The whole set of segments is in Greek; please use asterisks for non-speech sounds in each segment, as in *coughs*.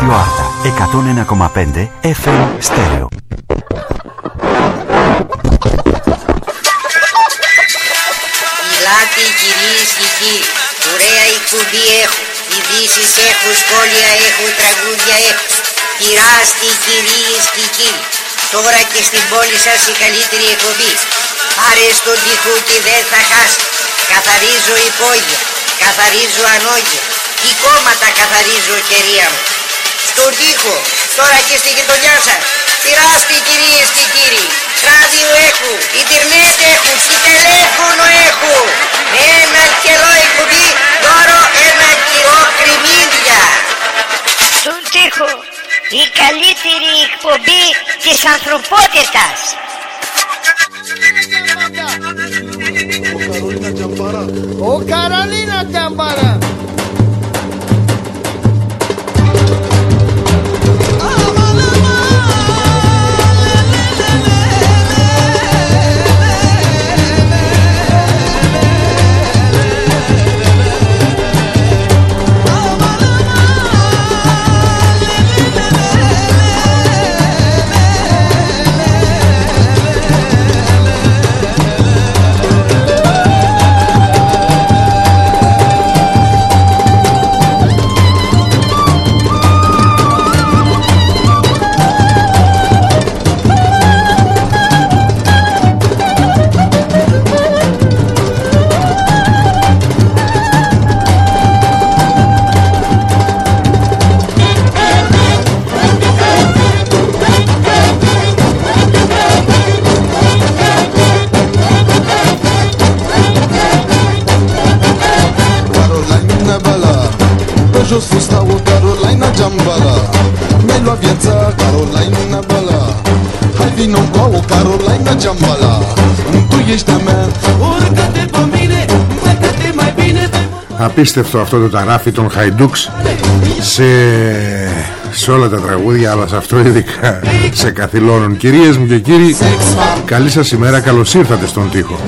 Ράδιο Άρτα 101,5 FM Στέρεο. Ελάτε κυρίες και κύριοι, ωραία εκπομπή έχω, ειδήσεις έχω, σχόλια έχω, τραγούδια έχω. Πειράστε κυρίες και κύριοι, τώρα και στην πόλη σας η καλύτερη εκπομπή. Πάρε στον τοίχο και δεν θα χάσει. Καθαρίζω υπόγεια, καθαρίζω ανόγεια. Τι κόμματα καθαρίζω κερία μου. Στον τοίχο, τώρα και στη γειτονιά σας. Πειράστε κυρίες και κύριοι. Ράδιο έχω, ίντερνετ έχω και τηλέφωνο έχω. Ένα κιλό εκπομπή, δώρο ένα κιλό κρυμμύδια. Στον τοίχο, η καλύτερη εκπομπή της ανθρωπότητας. Ο Καρολίνα Τζαμπάρα. Carolina Απίστευτο αυτό το ταράφι των Χαϊντούξ σε, σε όλα τα τραγούδια αλλά σε αυτό ειδικά σε καθυλώνων Κυρίες μου και κύριοι καλή σας ημέρα καλώς ήρθατε στον τοίχο.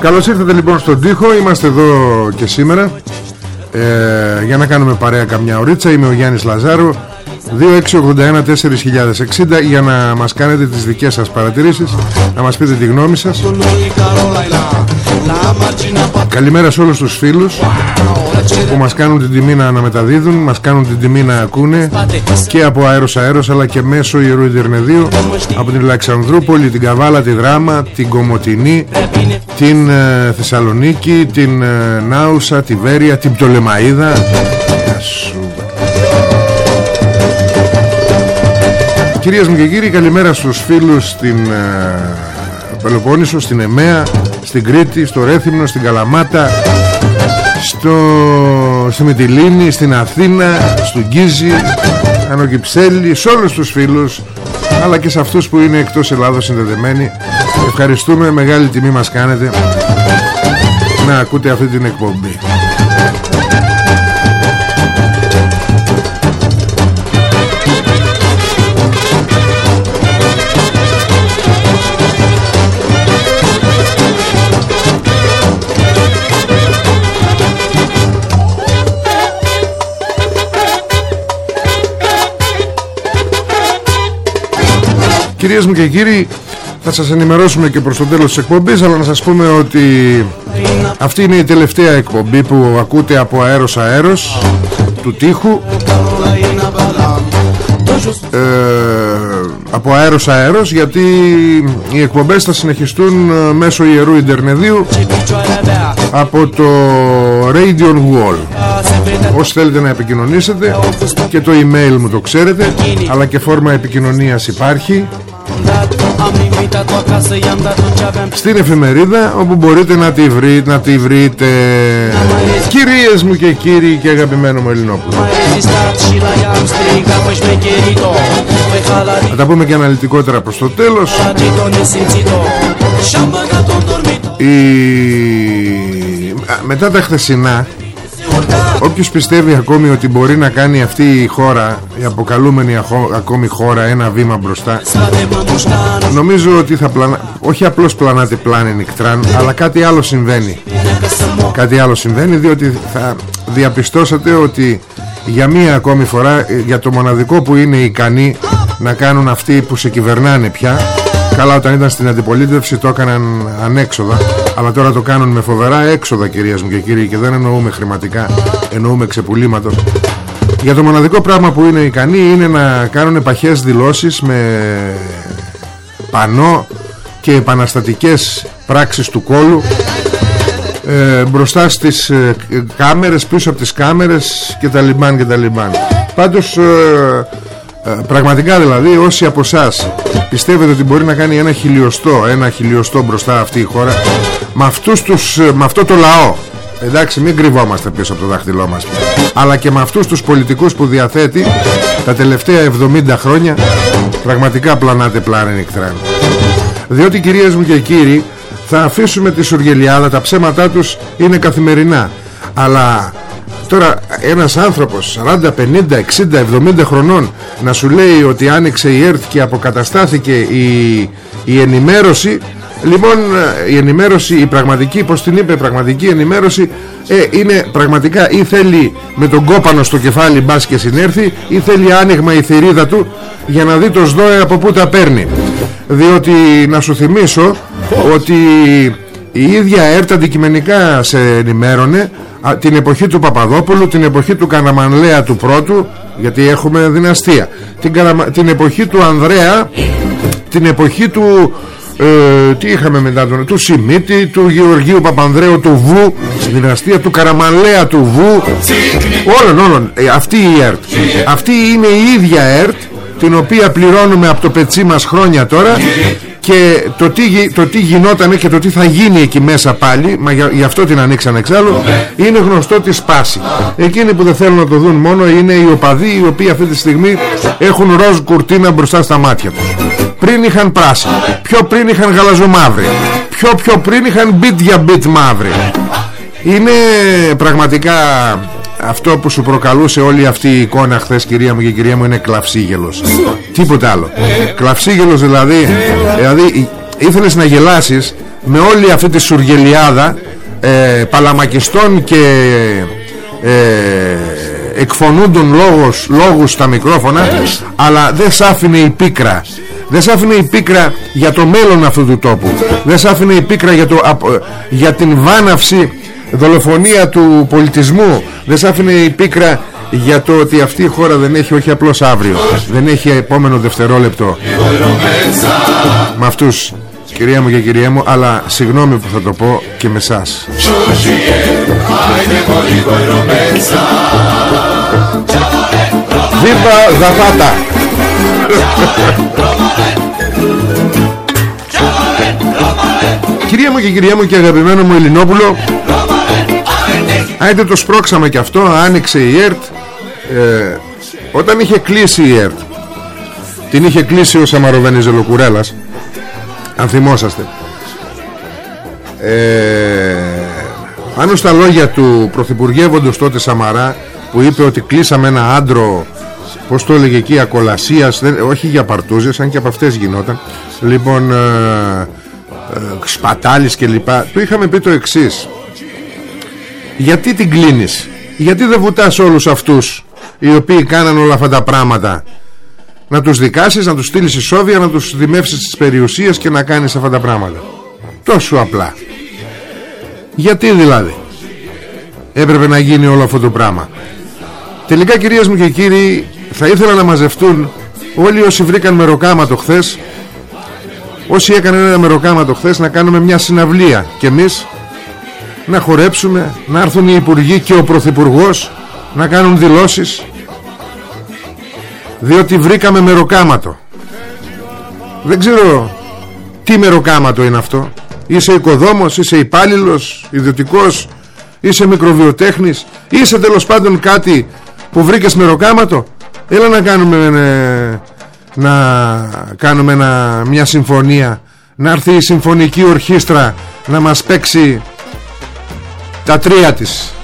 Καλώς ήρθατε λοιπόν στον τοίχο Είμαστε εδώ και σήμερα. Ε, Για να κάνουμε παρέα καμιά ωρίτσα Είμαι ο Γιάννης Λαζάρου 2681-4060 Για να μας κάνετε τις δικές σας παρατηρήσεις Να μας πείτε τη γνώμη σας Καλημέρα σε όλους τους φίλους Που μας κάνουν την τιμή να αναμεταδίδουν Μας κάνουν την τιμή να ακούνε Και από αέρος αέρος Αλλά και μέσω Ιερού Ιντερνεδίου Από την Λαξανδρούπολη, την Καβάλα, τη Δράμα Την Κομοτινή Την ε, Θεσσαλονίκη Την ε, Νάουσα, τη Βέρεια Την Πτολεμαίδα Γεια σου. Κυρίες μου και κύριοι καλημέρα στους φίλους στην ε, Πελοπόννησο, στην Εμέα, στην Κρήτη, στο Ρέθυμνο, στην Καλαμάτα, στο, στη Μυτιλίνη, στην Αθήνα, στον Γκίζη, Ανοκυψέλη, σε όλους τους φίλους αλλά και σε αυτούς που είναι εκτός Ελλάδος συνδεδεμένοι. Ευχαριστούμε, μεγάλη τιμή μας κάνετε να ακούτε αυτή την εκπομπή. Κυρίες μου και κύριοι θα σας ενημερώσουμε και προς το τέλος της εκπομπής αλλά να σας πούμε ότι αυτή είναι η τελευταία εκπομπή που ακούτε από αέρος αέρος του τείχου. Ε, από αέρος αέρος γιατί οι εκπομπές θα συνεχιστούν ε, μέσω ιερού Ιντερνεδίου από το Radio Wall όσοι θέλετε να επικοινωνήσετε και το email μου το ξέρετε αλλά και φόρμα επικοινωνίας υπάρχει στην εφημερίδα όπου μπορείτε να τη, βρει, να τη βρείτε. Κυρίες μου και κύριοι και αγαπημένο μου Ελληνόπουλο Θα τα πούμε και αναλυτικότερα προς το τέλος. Η... Μετά τα χθεσινά Όποιος πιστεύει ακόμη ότι μπορεί να κάνει αυτή η χώρα Η αποκαλούμενη ακόμη χώρα Ένα βήμα μπροστά Νομίζω ότι θα πλανα... Όχι απλώς πλανάτε πλάνε νικτράν Αλλά κάτι άλλο συμβαίνει. Κάτι άλλο συμβαίνει διότι θα διαπιστώσατε ότι για μία ακόμη φορά ε, για το μοναδικό που είναι ικανοί να κάνουν αυτοί που σε κυβερνάνε πια καλά όταν ήταν στην αντιπολίτευση το έκαναν ανέξοδα αλλά τώρα το κάνουν με φοβερά έξοδα κυρίες μου και κύριοι και δεν εννοούμε χρηματικά εννοούμε ξεπουλήματος για το μοναδικό πράγμα που είναι ικανοί είναι να κάνουν παχές δηλώσεις με πανό και επαναστατικές πράξεις του κόλου ε, μπροστά στις ε, κάμερες, πίσω από τις κάμερες και τα λιμπάν και τα λιμπάν. Πάντως ε, ε, πραγματικά δηλαδή όσοι από εσάς πιστεύετε ότι μπορεί να κάνει ένα χιλιοστό, ένα χιλιοστό μπροστά αυτή η χώρα; Με, αυτούς τους, με αυτό το λαό. Εντάξει μην κρυβόμαστε πίσω από το δάχτυλό μας. Αλλά και με αυτούς τους πολιτικούς που διαθέτει τα τελευταία 70 χρόνια πραγματικά πλανάτε πλάνη νυχτράν διότι κυρίες μου και κύριοι θα αφήσουμε τη Σουργελιάδα τα ψέματά τους είναι καθημερινά. Αλλά τώρα ένας άνθρωπος 40, 50, 60, 70 χρονών να σου λέει ότι άνοιξε η ΕΡΤ και αποκαταστάθηκε η, η ενημέρωση Λοιπόν η ενημέρωση η πραγματική πως την είπε πραγματική ενημέρωση ε, είναι πραγματικά ή θέλει με τον κόπανο στο κεφάλι μπας και συνέρθει ή θέλει άνοιγμα η θηρίδα του για να δει το ΣΔΟΕ από πού τα παίρνει. Διότι να σου θυμίσω ότι η ίδια ΕΡΤ αντικειμενικά σε ενημέρωνε την εποχή του Παπαδόπουλου, την εποχή του Καναμανλέα του πρώτου γιατί έχουμε δυναστεία. Την, την εποχή του Ανδρέα την εποχή του ε, τι είχαμε μετά τον του Σιμίτη, του Γεωργίου Παπανδρέου του Βου στη δυναστεία του Καραμανλέα του Βου όλων όλων. Ε, αυτή η ΕΡΤ. Αυτή είναι η ίδια ΕΡΤ την οποία πληρώνουμε από το πετσί μας χρόνια τώρα και το τι, το τι γινόταν και το τι θα γίνει εκεί μέσα πάλι μα γι' αυτό την ανοίξαν εξάλλου είναι γνωστό τη σπάση. Εκείνοι που δεν θέλουν να το δουν μόνο είναι οι οπαδοί οι οποίοι αυτή τη στιγμή έχουν ροζ κουρτίνα μπροστά στα μάτια τους. Πριν είχαν πράσινη πιο πριν είχαν γαλαζομαύρη πιο πιο πριν είχαν bit για bit μαύρη. Είναι πραγματικά αυτό που σου προκαλούσε όλη αυτή η εικόνα χθες κυρία μου και κυρία μου είναι κλαυσίγελος τίποτα άλλο. Κλαυσίγελος δηλαδή δηλαδή ήθελες να γελάσεις με όλη αυτή τη σουργελιάδα ε, παλαμακιστών και ε, εκφωνούντων λόγους, λόγους στα μικρόφωνα αλλά δεν σ' άφηνε η πίκρα. Δεν σ' άφηνε η πίκρα για το μέλλον αυτού του τόπου. Δεν σ' άφηνε η πίκρα για, το, για την βάναυση δολοφονία του πολιτισμού. Δεν σ' άφηνε η πίκρα για το ότι αυτή η χώρα δεν έχει όχι απλώς αύριο δεν έχει επόμενο δευτερόλεπτο. Με αυτούς κυρία μου και κυρία μου αλλά συγγνώμη που θα το πω και με σας Βίμπα Ζαφάτα Κυρία μου και κυρία μου και αγαπημένο μου Ελληνόπουλο Άιντε το σπρώξαμε και αυτό Άνοιξε η ΕΡΤ. Ε, Όταν είχε κλείσει η ΕΡΤ Την είχε κλείσει ο Σαμαροβενιζελοκουρέλας Αν θυμόσαστε. Ε, Πάνω στα λόγια του Πρωθυπουργεύοντος τότε Σαμαρά Που είπε ότι κλείσαμε ένα άντρο Πώς το έλεγε εκεί Ακολασίας Όχι για παρτούζες Αν και από αυτές γινόταν. Λοιπόν ε, ε, σπατάλης και λοιπά. Του είχαμε πει το εξής γιατί την κλείνεις; Γιατί δεν βουτάς όλους αυτούς οι οποίοι κάναν όλα αυτά τα πράγματα; Να τους δικάσεις, να τους στείλεις ισόβια να τους δημεύσεις τις περιουσίες και να κάνεις αυτά τα πράγματα. Τόσο απλά. Γιατί δηλαδή έπρεπε να γίνει όλο αυτό το πράγμα; Τελικά κυρίες μου και κύριοι θα ήθελα να μαζευτούν όλοι όσοι βρήκαν μεροκάματο χθες όσοι έκαναν ένα μεροκάματο χθες να κάνουμε μια συναυλία και εμείς να χορέψουμε να έρθουν οι υπουργοί και ο πρωθυπουργός να κάνουν δηλώσεις. Διότι βρήκαμε μεροκάματο. Δεν ξέρω τι μεροκάματο είναι αυτό. Είσαι οικοδόμος, είσαι υπάλληλος, ιδιωτικός είσαι μικροβιοτέχνης είσαι τέλος πάντων κάτι που βρήκες μεροκάματο. Έλα να κάνουμε ε, να κάνουμε μια συμφωνία. Να έρθει η συμφωνική ορχήστρα να μας παίξει τα τρία της.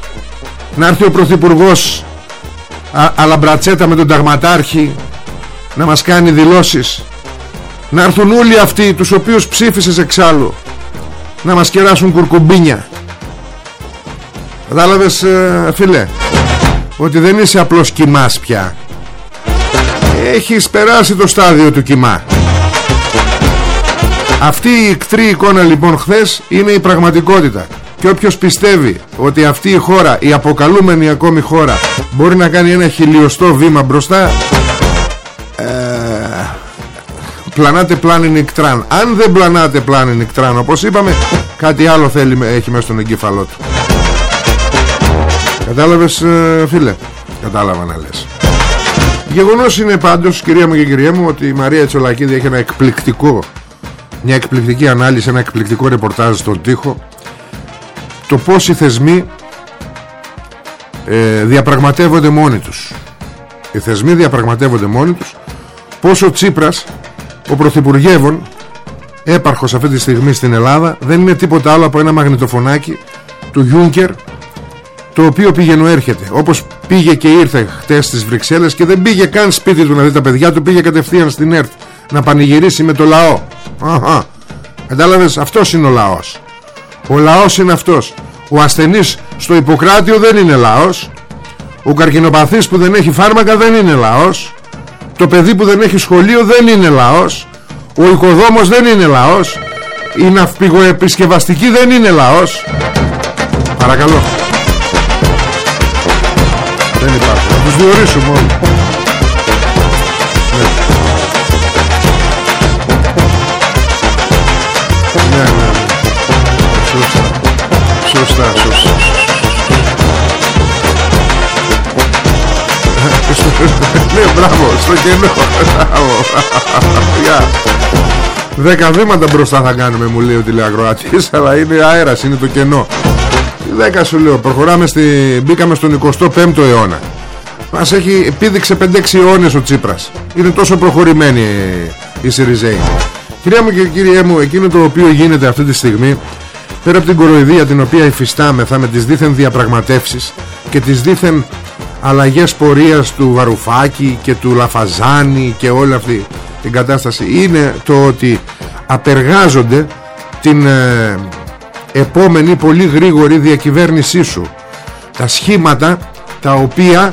Να έρθει ο Πρωθυπουργός αλαμπρατσέτα με τον Ταγματάρχη να μας κάνει δηλώσεις. Να έρθουν όλοι αυτοί τους οποίους ψήφισες εξάλλου να μας κεράσουν κουρκουμπίνια. Κατάλαβες ε, φίλε Ότι δεν είσαι απλός κοιμάς πια. Έχεις περάσει το στάδιο του κοιμά. Αυτή η εκτρή εικόνα λοιπόν χθες Είναι η πραγματικότητα Και όποιος πιστεύει ότι αυτή η χώρα Η αποκαλούμενη ακόμη χώρα Μπορεί να κάνει ένα χιλιοστό βήμα μπροστά ε, Πλανάτε πλάνη νικτράν Αν δεν πλανάτε πλάνη νικτράν Όπως είπαμε κάτι άλλο θέλει, έχει μέσα στον εγκέφαλό του. Κατάλαβες ε, φίλε; Κατάλαβα να λες. Γεγονός είναι πάντως κυρία μου και κυρία μου Ότι η Μαρία Τσολακίδη έχει ένα εκπληκτικό Μια εκπληκτική ανάλυση Ένα εκπληκτικό ρεπορτάζ στον τοίχο Το πως οι θεσμοί ε, Διαπραγματεύονται μόνοι τους. Οι θεσμοί διαπραγματεύονται μόνοι τους. Πως ο Τσίπρας Ο Πρωθυπουργεύων Έπαρχος αυτή τη στιγμή στην Ελλάδα Δεν είναι τίποτα άλλο από ένα μαγνητοφωνάκι Του Γιούνκερ το οποίο πήγαινε έρχεται. Όπως πήγε και ήρθε χτες στις Βρυξέλλες και δεν πήγε καν σπίτι του να δει τα παιδιά του πήγε κατευθείαν στην ΕΡΤ να πανηγυρίσει με το λαό. Αχα. κατάλαβες αυτός είναι ο λαός ο λαός είναι αυτός. Ο ασθενής στο Ιπποκράτιο δεν είναι λαός. Ο καρκινοπαθής που δεν έχει φάρμακα δεν είναι λαός. Το παιδί που δεν έχει σχολείο δεν είναι λαός. Ο οικοδόμος δεν είναι λαός. Η ναυπηγοεπισκευαστική δεν είναι λαός. Παρακαλώ. Δεν υπάρχουν. Θα τους διορίσουμε όλοι. Σωστά, σωστά. ναι, μπράβο, στο κενό. Γεια. Δέκα βήματα μπροστά θα κάνουμε μου λέει ο τηλεακροατής Αλλά είναι αέρας, είναι το κενό Δέκα σου λέω Προχωράμε στη... Μπήκαμε στον 25ο αιώνα Μας έχει επίδειξε 5-6 αιώνες ο Τσίπρας Είναι τόσο προχωρημένη η Σιριζέη Κυρία μου και κύριέ μου Εκείνο το οποίο γίνεται αυτή τη στιγμή Πέρα από την κοροϊδία την οποία υφιστάμεθα Με τις δίθεν διαπραγματεύσεις Και τις δίθεν αλλαγές πορείας του Βαρουφάκη και του Λαφαζάνη και όλη αυτή την κατάσταση είναι το ότι απεργάζονται την ε, επόμενη πολύ γρήγορη διακυβέρνησή σου. Τα σχήματα τα οποία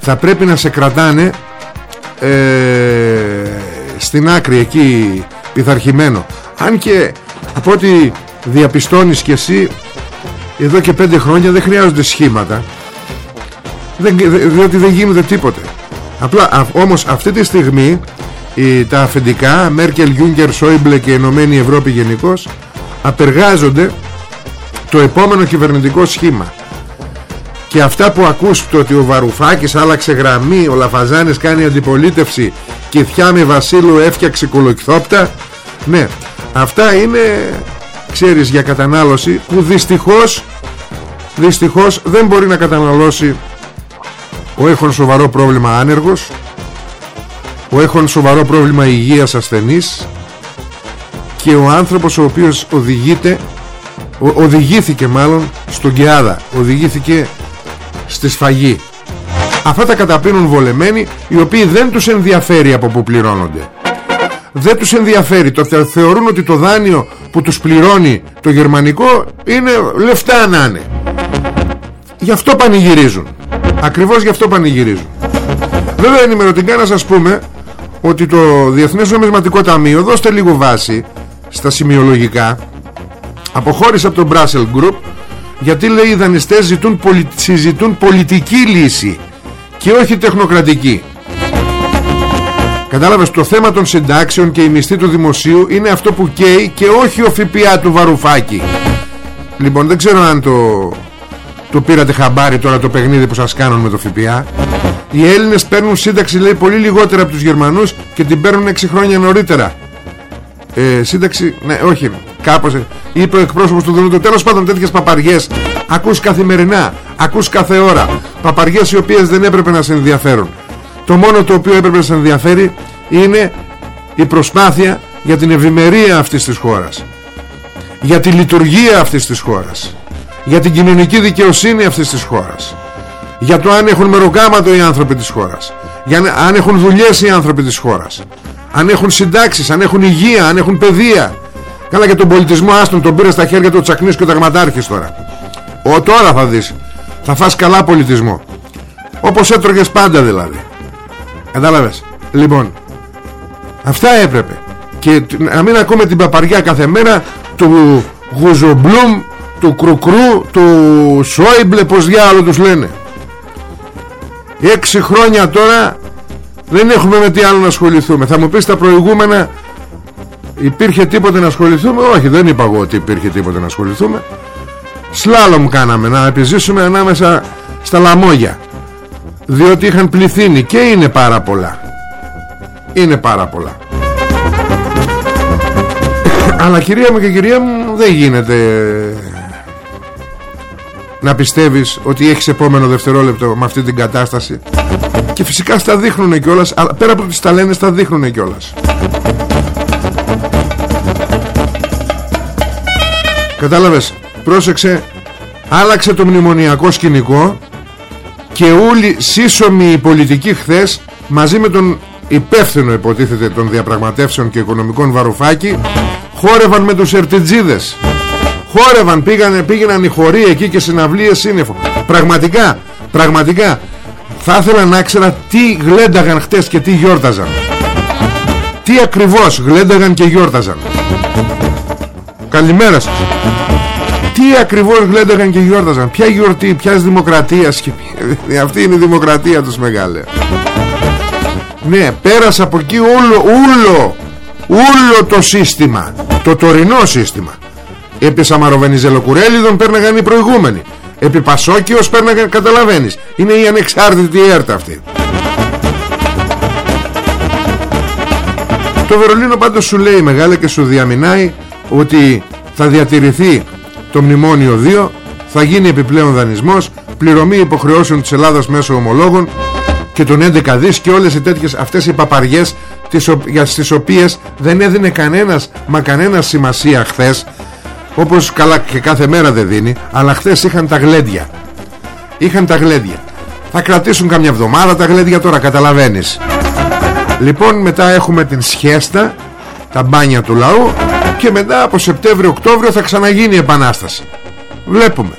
θα πρέπει να σε κρατάνε ε, στην άκρη εκεί πειθαρχημένο. Αν και από ό,τι διαπιστώνεις και εσύ εδώ και πέντε χρόνια δεν χρειάζονται σχήματα. Δεν, διότι δεν γίνεται τίποτε. Απλά όμως αυτή τη στιγμή τα αφεντικά Μέρκελ, Γιούγκερ, Σόιμπλε και Ενωμένη Ευρώπη γενικώς απεργάζονται το επόμενο κυβερνητικό σχήμα. Και αυτά που ακούς το ότι ο Βαρουφάκης άλλαξε γραμμή ο Λαφαζάνης κάνει αντιπολίτευση και η Θιάμι Βασίλου έφτιαξε κολοκυθόπτα ναι αυτά είναι ξέρεις για κατανάλωση που δυστυχώς δυστυχώς δεν μπορεί να καταναλώσει ο έχων σοβαρό πρόβλημα άνεργος ο έχων σοβαρό πρόβλημα υγείας ασθενής και ο άνθρωπος ο οποίος οδηγείται ο, οδηγήθηκε μάλλον στον Κεάδα οδηγήθηκε στη σφαγή. Αυτά τα καταπίνουν βολεμένοι οι οποίοι δεν τους ενδιαφέρει από που πληρώνονται δεν τους ενδιαφέρει. Το θεωρούν ότι το δάνειο που τους πληρώνει το γερμανικό είναι λεφτά να είναι. Γι' αυτό πανηγυρίζουν. Ακριβώς γι' αυτό πανηγυρίζουν. Βέβαια ενημερωτικά να σας πούμε ότι το Διεθνές Νομισματικό Ταμείο δώστε λίγο βάση στα σημειολογικά αποχώρησε από το Brussels Group γιατί λέει οι δανειστές ζητούν, συζητούν πολιτική λύση και όχι τεχνοκρατική Κατάλαβες το θέμα των συντάξεων και η μισθή του δημοσίου είναι αυτό που καίει και όχι ο ΦΠΑ του Βαρουφάκη. Λοιπόν δεν ξέρω αν το, το πήρατε χαμπάρι τώρα το παιχνίδι που σας κάνουν με το ΦΠΑ. Οι Έλληνες παίρνουν σύνταξη λέει πολύ λιγότερα από τους Γερμανούς και την παίρνουν 6 χρόνια νωρίτερα. Ε, Σύνταξη, ναι όχι κάπως είπε ο εκπρόσωπος του Δουνουτού. Τέλος πάντων τέτοιες παπαριές ακούς καθημερινά, ακούς κάθε ώρα. Παπαριές οι οποίες δεν έπρεπε να σε ενδιαφέρουν το μόνο το οποίο έπρεπε να σε ενδιαφέρει είναι η προσπάθεια για την ευημερία αυτής της χώρας. Για τη λειτουργία αυτής της χώρας. Για την κοινωνική δικαιοσύνη αυτής της χώρας. Για το αν έχουν μεροκάματο οι άνθρωποι της χώρας. Για αν έχουν δουλειές οι άνθρωποι της χώρας. Αν έχουν συντάξεις, αν έχουν υγεία, αν έχουν παιδεία. Καλά και τον πολιτισμό άστον τον πήρε στα χέρια του ο Τσακνής και ο Ταγματάρχης τώρα. Ο τώρα θα δεις. Θα φας καλά πολιτισμό. Όπως έτρωγες πάντα δηλαδή Κατάλαβες; Λοιπόν Αυτά έπρεπε. Και να μην ακούμε την παπαριά κάθε μέρα Του Γουζομπλούμ Του Κρουκρού Του Σόιμπλε πως διάλογο τους λένε. Έξι χρόνια τώρα Δεν έχουμε με τι άλλο να ασχοληθούμε. Θα μου πεις τα προηγούμενα Υπήρχε τίποτε να ασχοληθούμε; Όχι δεν είπα εγώ ότι υπήρχε τίποτε να ασχοληθούμε. Σλάλομ κάναμε Να επιζήσουμε ανάμεσα στα λαμόγια Διότι είχαν πληθύνει Και είναι πάρα πολλά. Είναι πάρα πολλά. Αλλά κυρία μου και κυρία μου Δεν γίνεται να πιστεύεις ότι έχεις επόμενο δευτερόλεπτο με αυτή την κατάσταση. Και φυσικά στα δείχνουν κιόλας αλλά πέρα από τις τα λένε στα δείχνουν κιόλας. Κατάλαβες Πρόσεξε Άλλαξε το μνημονιακό σκηνικό Και όλοι σύσσωμοι οι πολιτικοί χθες Μαζί με τον υπεύθυνο υποτίθεται Των διαπραγματεύσεων και οικονομικών Βαρουφάκη Χόρευαν με τους ερτιτζίδες. Χόρευαν πήγανε, Πήγαιναν οι χωροί εκεί και συναυλίες σύννεφο. Πραγματικά Πραγματικά Θα ήθελα να ξέρα τι γλένταγαν χτες και τι γιόρταζαν. Τι ακριβώς γλένταγαν και γιόρταζαν. Καλημέρα σας Τι ακριβώς γλένταγαν και γιόρταζαν; Ποια γιορτή, ποιας δημοκρατίας και... *laughs* Αυτή είναι η δημοκρατία τους μεγάλε Ναι, πέρασε από εκεί όλο, όλο Όλο το σύστημα Το τωρινό σύστημα. Επί Σαμαροβενιζελοκουρέλιδων πέρναγαν οι προηγούμενοι. Επί Πασόκιος πέρναγαν καταλαβαίνεις Είναι η ανεξάρτητη έρτα αυτή. Το Βερολίνο πάντως σου λέει μεγάλε και σου διαμηνάει ότι θα διατηρηθεί το μνημόνιο 2 θα γίνει επιπλέον δανεισμός πληρωμή υποχρεώσεων της Ελλάδας μέσω ομολόγων και τον 11 δις και όλες οι τέτοιες αυτές οι παπαριές τις, για τις οποίες δεν έδινε κανένας μα κανένας σημασία χθες όπως καλά και κάθε μέρα δεν δίνει αλλά χθες είχαν τα γλέντια. Είχαν τα γλέντια. Θα κρατήσουν καμιά εβδομάδα τα γλέντια τώρα καταλαβαίνεις. Λοιπόν μετά έχουμε την σχέστα τα μπάνια του λαού και μετά από Σεπτέμβριο-Οκτώβριο θα ξαναγίνει η Επανάσταση. Βλέπουμε.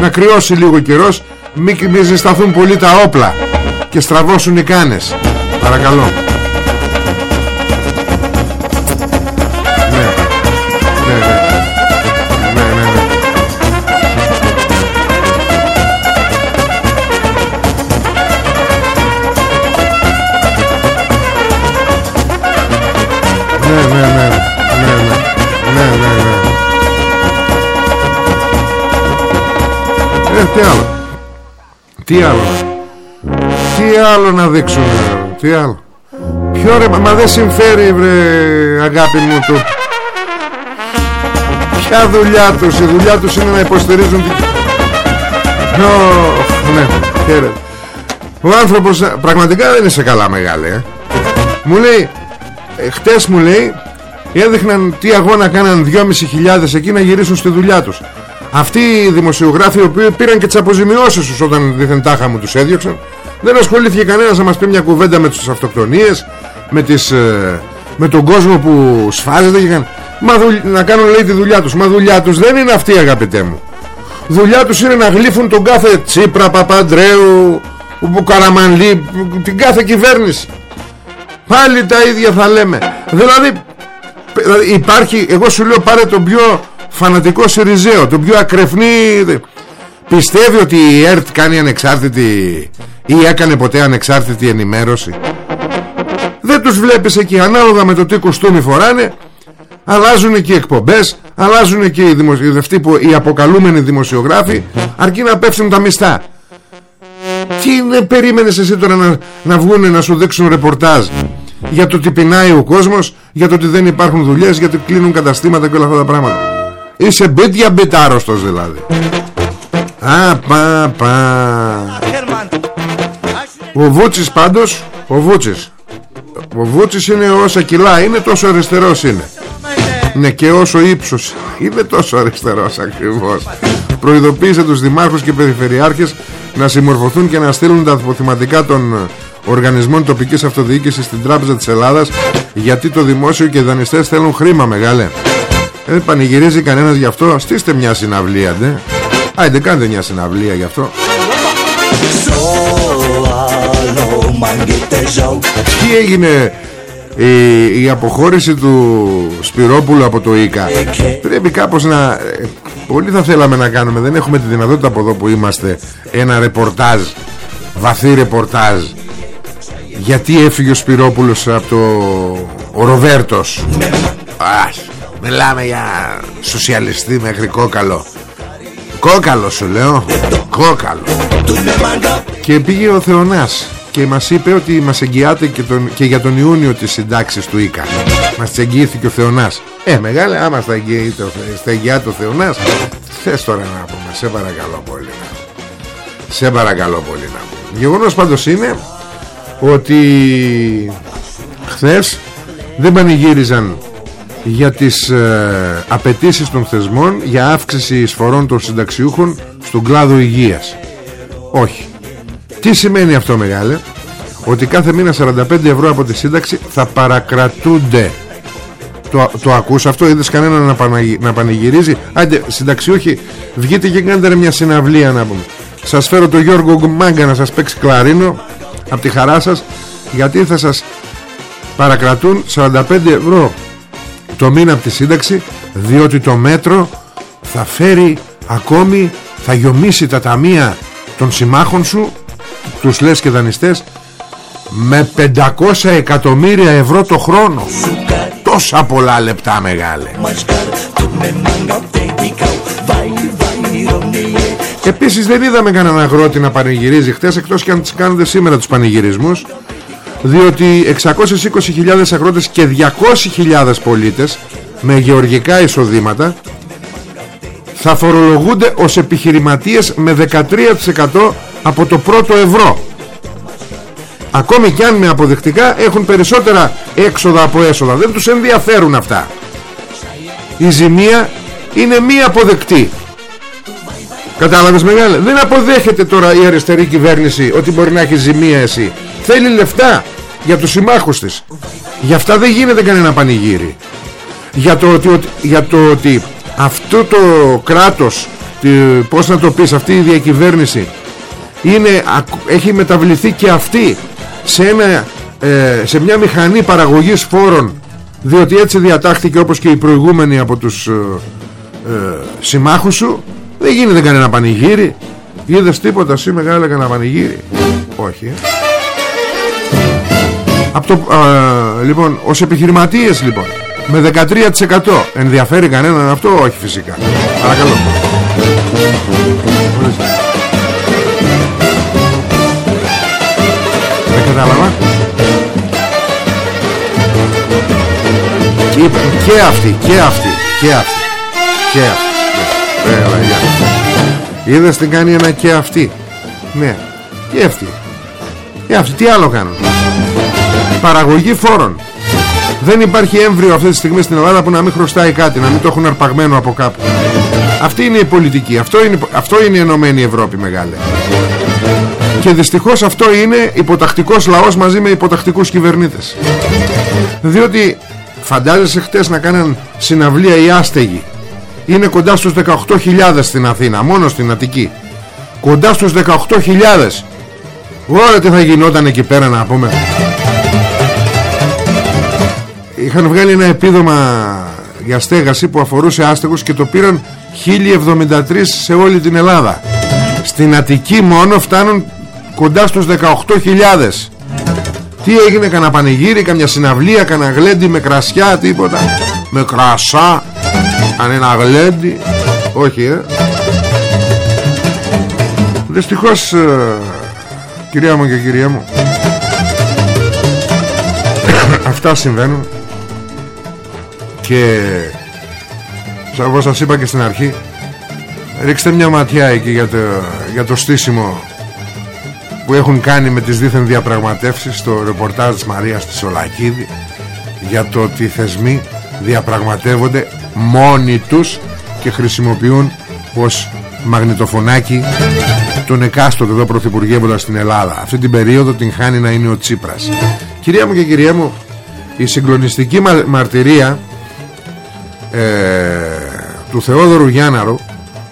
Να κρυώσει λίγο καιρός μην, μην ζεσταθούν πολύ τα όπλα και στραβώσουν οι κάνες. Παρακαλώ τι άλλο; Τι άλλο; Τι άλλο να δείξουν Τι άλλο; Ποιο ρε μα δεν συμφέρει βρε αγάπη μου του. Ποια δουλειά τους Η δουλειά τους είναι να υποστηρίζουν την Ναι χαίρετε. Ο άνθρωπος ε, πραγματικά δεν είναι σε καλά μεγάλη ε. Μου λέει ε, Χτες μου λέει Έδειχναν τι αγώνα κάναν 2.500 εκεί να γυρίσουν στη δουλειά τους αυτοί οι δημοσιογράφοι οι οποίοι πήραν και τις αποζημιώσεις τους όταν δίθεν τάχα μου τους έδιωξαν δεν ασχολήθηκε κανένας να μας πει μια κουβέντα με τις αυτοκτονίες με, τις, ε, με τον κόσμο που σφάζεται και Μα να κάνουν λέει τη δουλειά τους. Μα δουλειά τους δεν είναι αυτή αγαπητέ μου. Δουλειά τους είναι να γλύφουν τον κάθε Τσίπρα, Παπαντρέου Καραμανλή Την κάθε κυβέρνηση. Πάλι τα ίδια θα λέμε. Δηλαδή, δηλαδή υπάρχει Εγώ σου λέω πάρε τον πιο φανατικό Σιριζέο το πιο ακρεφνή. Πιστεύει ότι η ΕΡΤ κάνει ανεξάρτητη ή έκανε ποτέ ανεξάρτητη ενημέρωση; Δεν τους βλέπεις εκεί. Ανάλογα με το τι κοστούμι φοράνε αλλάζουν και οι εκπομπές αλλάζουν και οι, δημοσιο... που... οι αποκαλούμενοι δημοσιογράφοι αρκεί να πέφτουν τα μισθά. Τι είναι, περίμενες εσύ τώρα να, να βγουν να σου δείξουν ρεπορτάζ για το ότι πεινάει ο κόσμος για το ότι δεν υπάρχουν δουλειές για το ότι κλείνουν καταστήματα και όλα αυτά τα πράγματα; Είσαι μπίτια μπιτ άρρωστος δηλαδή. Α πα πα. Ο Βούτσης πάντως Ο Βούτσης Ο Βούτσης είναι όσα κιλά είναι τόσο αριστερός είναι. Ναι και όσο ύψος Είναι τόσο αριστερός ακριβώς. Προειδοποίησε τους δημάρχους και περιφερειάρχες Να συμμορφωθούν και να στείλουν τα αποθυματικά των οργανισμών τοπικής αυτοδιοίκησης στην Τράπεζα της Ελλάδας γιατί το δημόσιο και οι δανειστές θέλουν χρήμα μεγάλε δεν πανηγυρίζει κανένας γι' αυτό. Στήστε μια συναυλία ντε. Άιντε κάντε μια συναυλία γι' αυτό. Τι έγινε η, η αποχώρηση του Σπυρόπουλου από το ΙΚΑ; Πρέπει κάπως να ε, Πολύ θα θέλαμε να κάνουμε. Δεν έχουμε τη δυνατότητα από εδώ που είμαστε. Ένα ρεπορτάζ Βαθύ ρεπορτάζ. Γιατί έφυγε ο Σπυρόπουλος από το Ο Ροβέρτος; Αχ, Μιλάμε για σοσιαλιστή μέχρι κόκαλο Κόκαλο σου λέω. Κόκαλο. Και πήγε ο Θεονάς Και μας είπε ότι μας εγγυάται και, τον, και για τον Ιούνιο της συντάξεις του ΙΚΑ. Μας εγγυήθηκε ο Θεονάς. Ε μεγάλε άμα στα εγγυάται ο Θεονάς Θες τώρα να πούμε Σε παρακαλώ πολύ Σε παρακαλώ πολύ να πούμε Γεγονός πάντως είναι Ότι Χθες δεν πανηγύριζαν για τις ε, απαιτήσεις των θεσμών για αύξηση εισφορών των συνταξιούχων στον κλάδο υγείας. Όχι. Τι σημαίνει αυτό μεγάλε; Ότι κάθε μήνα 45 ευρώ από τη σύνταξη θα παρακρατούνται. Το, το ακούς αυτό είδες κανένα να, να πανηγυρίζει; Άντε συνταξιούχοι βγείτε και κάντε μια συναυλία να πούμε. Σας φέρω το Γιώργο Μάγκα να σας παίξει κλαρίνο από τη χαρά σας γιατί θα σας παρακρατούν 45 ευρώ το μήνα από τη σύνταξη διότι το μέτρο θα φέρει ακόμη θα γιομίσει τα ταμεία των συμμάχων σου τους λες και δανειστές με 500 εκατομμύρια ευρώ το χρόνο. Τόσα πολλά λεπτά μεγάλε. Επίσης δεν είδαμε κανέναν αγρότη να πανηγυρίζει χτες εκτός και αν τις κάνετε σήμερα τους πανηγυρισμούς διότι 620.000 αγρότες και 200.000 πολίτες με γεωργικά εισοδήματα θα φορολογούνται ως επιχειρηματίες με 13% από το πρώτο ευρώ. Ακόμη κι αν με αποδεικτικά έχουν περισσότερα έξοδα από έσοδα. Δεν τους ενδιαφέρουν αυτά. Η ζημία είναι μη αποδεκτή. Κατάλαβες μεγάλε; Δεν αποδέχεται τώρα η αριστερή κυβέρνηση Ότι μπορεί να έχει ζημία εσύ Θέλει λεφτά για τους συμμάχους της. Γι' αυτά δεν γίνεται κανένα πανηγύρι. Για το ότι, για το ότι αυτό το κράτος Πώς να το πεις Αυτή η διακυβέρνηση είναι, Έχει μεταβληθεί και αυτή σε, ένα, ε, σε μια μηχανή παραγωγής φόρων Διότι έτσι διατάχθηκε όπως και οι προηγούμενοι από τους ε, ε, συμμάχους σου Δεν γίνεται κανένα πανηγύρι. Είδες τίποτα εσύ μεγάλα κανένα πανηγύρι. Όχι από το, α, λοιπόν, ως επιχειρηματίες λοιπόν με 13% ενδιαφέρει κανέναν αυτό; Όχι φυσικά. Παρακαλώ. Δεν κατάλαβα. Και, και αυτή και αυτή και αυτή και αυτή ναι. είδες την κάνει ένα και αυτή ναι. Και αυτή και αυτή τι άλλο κάνουν; Παραγωγή φόρων. Δεν υπάρχει έμβριο αυτή τη στιγμή στην Ελλάδα που να μην χρωστάει κάτι να μην το έχουν αρπαγμένο από κάπου. Αυτή είναι η πολιτική. Αυτό είναι, αυτό είναι η Ενωμένη Ευρώπη μεγάλη και δυστυχώς αυτό είναι υποτακτικός λαός μαζί με υποτακτικούς κυβερνήτες. Διότι φαντάζεσαι χτες να κάνουν συναυλία οι άστεγοι. Είναι κοντά στους 18.000 στην Αθήνα μόνο στην Αττική. Κοντά στους 18.000 Ωραία τι θα γινόταν εκεί πέρα να πούμε είχαν βγάλει ένα επίδομα για στέγαση που αφορούσε άστεγους και το πήραν 1073 σε όλη την Ελλάδα. Στην Αττική μόνο φτάνουν κοντά στους 18.000 τι έγινε κανένα πανηγύρι καμιά συναυλία κανένα γλέντι με κρασιά τίποτα. Με κρασά αν ένα γλέντι. Όχι ε. Δυστυχώς ε, κυρία μου και κυρία μου *coughs* αυτά συμβαίνουν και όπως σας είπα και στην αρχή ρίξτε μια ματιά εκεί για το, για το στήσιμο που έχουν κάνει με τις δίθεν διαπραγματεύσεις στο ρεπορτάζ της Μαρίας της Σολακίδη για το ότι οι θεσμοί διαπραγματεύονται μόνοι τους και χρησιμοποιούν ως μαγνητοφωνάκι τον εκάστοτε εδώ πρωθυπουργεύοντα στην Ελλάδα. Αυτή την περίοδο την χάνει να είναι ο Τσίπρας. Κυρία μου και κυρία μου η συγκλονιστική μαρτυρία ε, του Θεόδωρου Γιάνναρου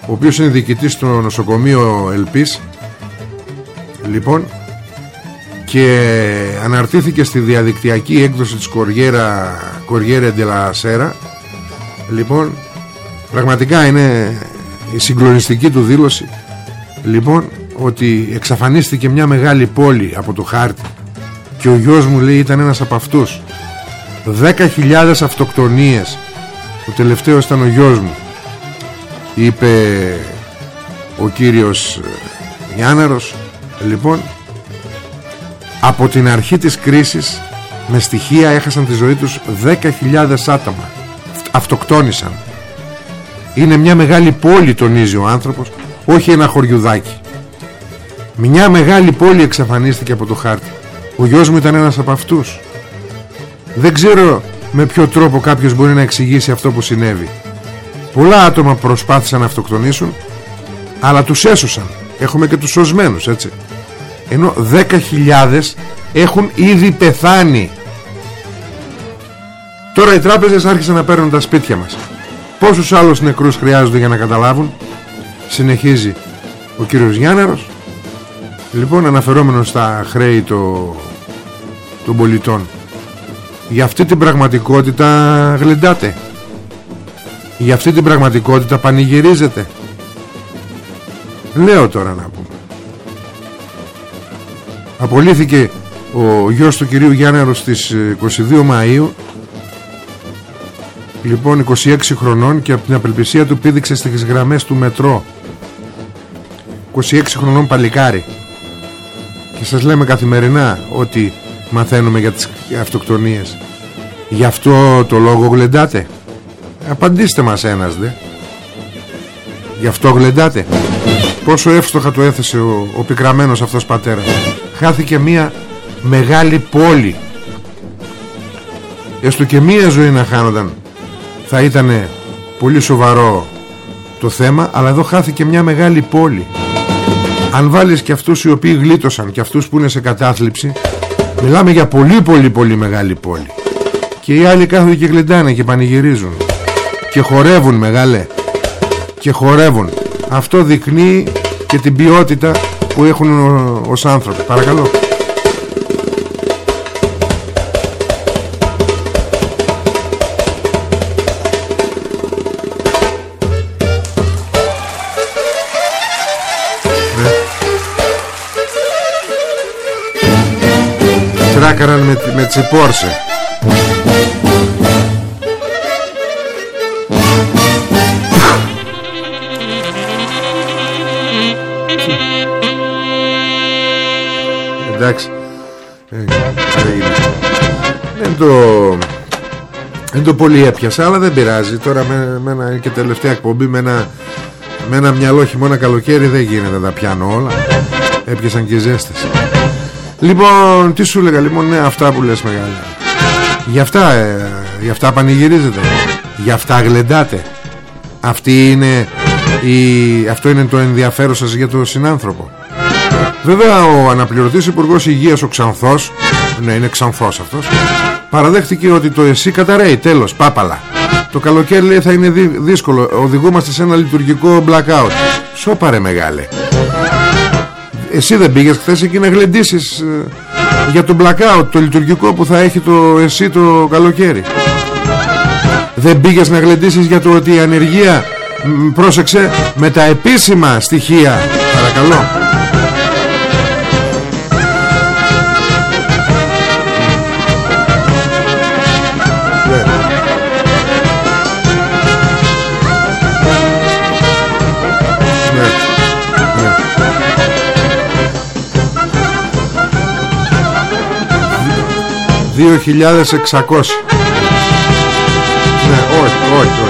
ο οποίος είναι διοικητής στο νοσοκομείο Ελπής. Λοιπόν και αναρτήθηκε στη διαδικτυακή έκδοση της Κοριέρα Κοριέρα Ντελασέρα λοιπόν πραγματικά είναι η συγκλονιστική του δήλωση λοιπόν ότι εξαφανίστηκε μια μεγάλη πόλη από το χάρτη. Και ο γιος μου λέει ήταν ένας από αυτούς. 10.000 αυτοκτονίες ο τελευταίος ήταν ο γιος μου είπε ο κύριος ε, Γιάνναρος λοιπόν από την αρχή της κρίσης με στοιχεία έχασαν τη ζωή τους 10.000 άτομα. Αυτοκτόνησαν. Είναι μια μεγάλη πόλη τονίζει ο άνθρωπος όχι ένα χωριουδάκι. Μια μεγάλη πόλη εξαφανίστηκε από το χάρτη. Ο γιος μου ήταν ένας από αυτούς. Δεν ξέρω με ποιο τρόπο κάποιος μπορεί να εξηγήσει αυτό που συνέβη. Πολλά άτομα προσπάθησαν να αυτοκτονήσουν αλλά τους έσωσαν. Έχουμε και τους σωσμένους έτσι. Ενώ 10.000 έχουν ήδη πεθάνει. Τώρα οι τράπεζες άρχισαν να παίρνουν τα σπίτια μας. Πόσους άλλους νεκρούς χρειάζονται για να καταλάβουν; Συνεχίζει ο κύριος Γιάννερος λοιπόν αναφερόμενος στα χρέη το, των πολιτών για αυτή την πραγματικότητα γλεντάτε. Για αυτή την πραγματικότητα πανηγυρίζετε. Λέω τώρα να πούμε. Απολύθηκε ο γιος του κυρίου Γιάννερος στις 22 Μαΐου. Λοιπόν 26 χρονών και από την απελπισία του πήδηξε στις γραμμές του μετρό. 26 χρονών παλικάρι. Και σας λέμε καθημερινά ότι μαθαίνουμε για τις αυτοκτονίες. Γι' αυτό το λόγο γλεντάτε. Απαντήστε μας ένας δε. Γι' αυτό γλεντάτε. Πόσο εύστοχα το έθεσε ο, ο πικραμένος αυτός πατέρας. Χάθηκε μια μεγάλη πόλη. Έστω και μία ζωή να χάνονταν. Θα ήταν πολύ σοβαρό το θέμα αλλά εδώ χάθηκε μια μεγάλη πόλη. Αν βάλεις και αυτούς οι οποίοι γλίτωσαν και αυτούς που είναι σε κατάθλιψη μιλάμε για πολύ πολύ πολύ μεγάλη πόλη. Και οι άλλοι κάθονται και γλεντάνε και πανηγυρίζουν. Και χορεύουν μεγάλε. Και χορεύουν. Αυτό δεικνύει και την ποιότητα που έχουν ως άνθρωποι. Παρακαλώ τράκαραν με, με τσιπόρσε Εντάξει. Ε, Δεν το Δεν το πολύ έπιασα Αλλά δεν πειράζει. Τώρα με, με ένα και τελευταία εκπομπή Με ένα, με ένα μυαλό χειμώνα καλοκαίρι Δεν γίνεται να τα πιάνω όλα. Έπιασαν και ζέστες Λοιπόν, τι σου έλεγα λοιπόν, ναι, αυτά που λες μεγάλα. Γι' αυτά, ε, γι' αυτά πανηγυρίζετε. Γι' αυτά γλεντάτε. Αυτή είναι η, αυτό είναι το ενδιαφέρον σας για τον συνάνθρωπο. Βέβαια ο αναπληρωτής υπουργός υγείας ο Ξανθός, ναι είναι Ξανθός αυτός, παραδέχτηκε ότι το εσύ καταραίει, τέλος, πάπαλα. Το καλοκαίρι λέει θα είναι δύσκολο, οδηγούμαστε σε ένα λειτουργικό blackout. Σώπαρε μεγάλε. Εσύ δεν πήγες χθες εκεί να γλεντήσεις ε, για το blackout το λειτουργικό που θα έχει το εσύ το καλοκαίρι. Δεν πήγες να γλεντήσεις για το ότι η ανεργία πρόσεξε με τα επίσημα στοιχεία. Παρακαλώ 2.600 Ναι όχι όχι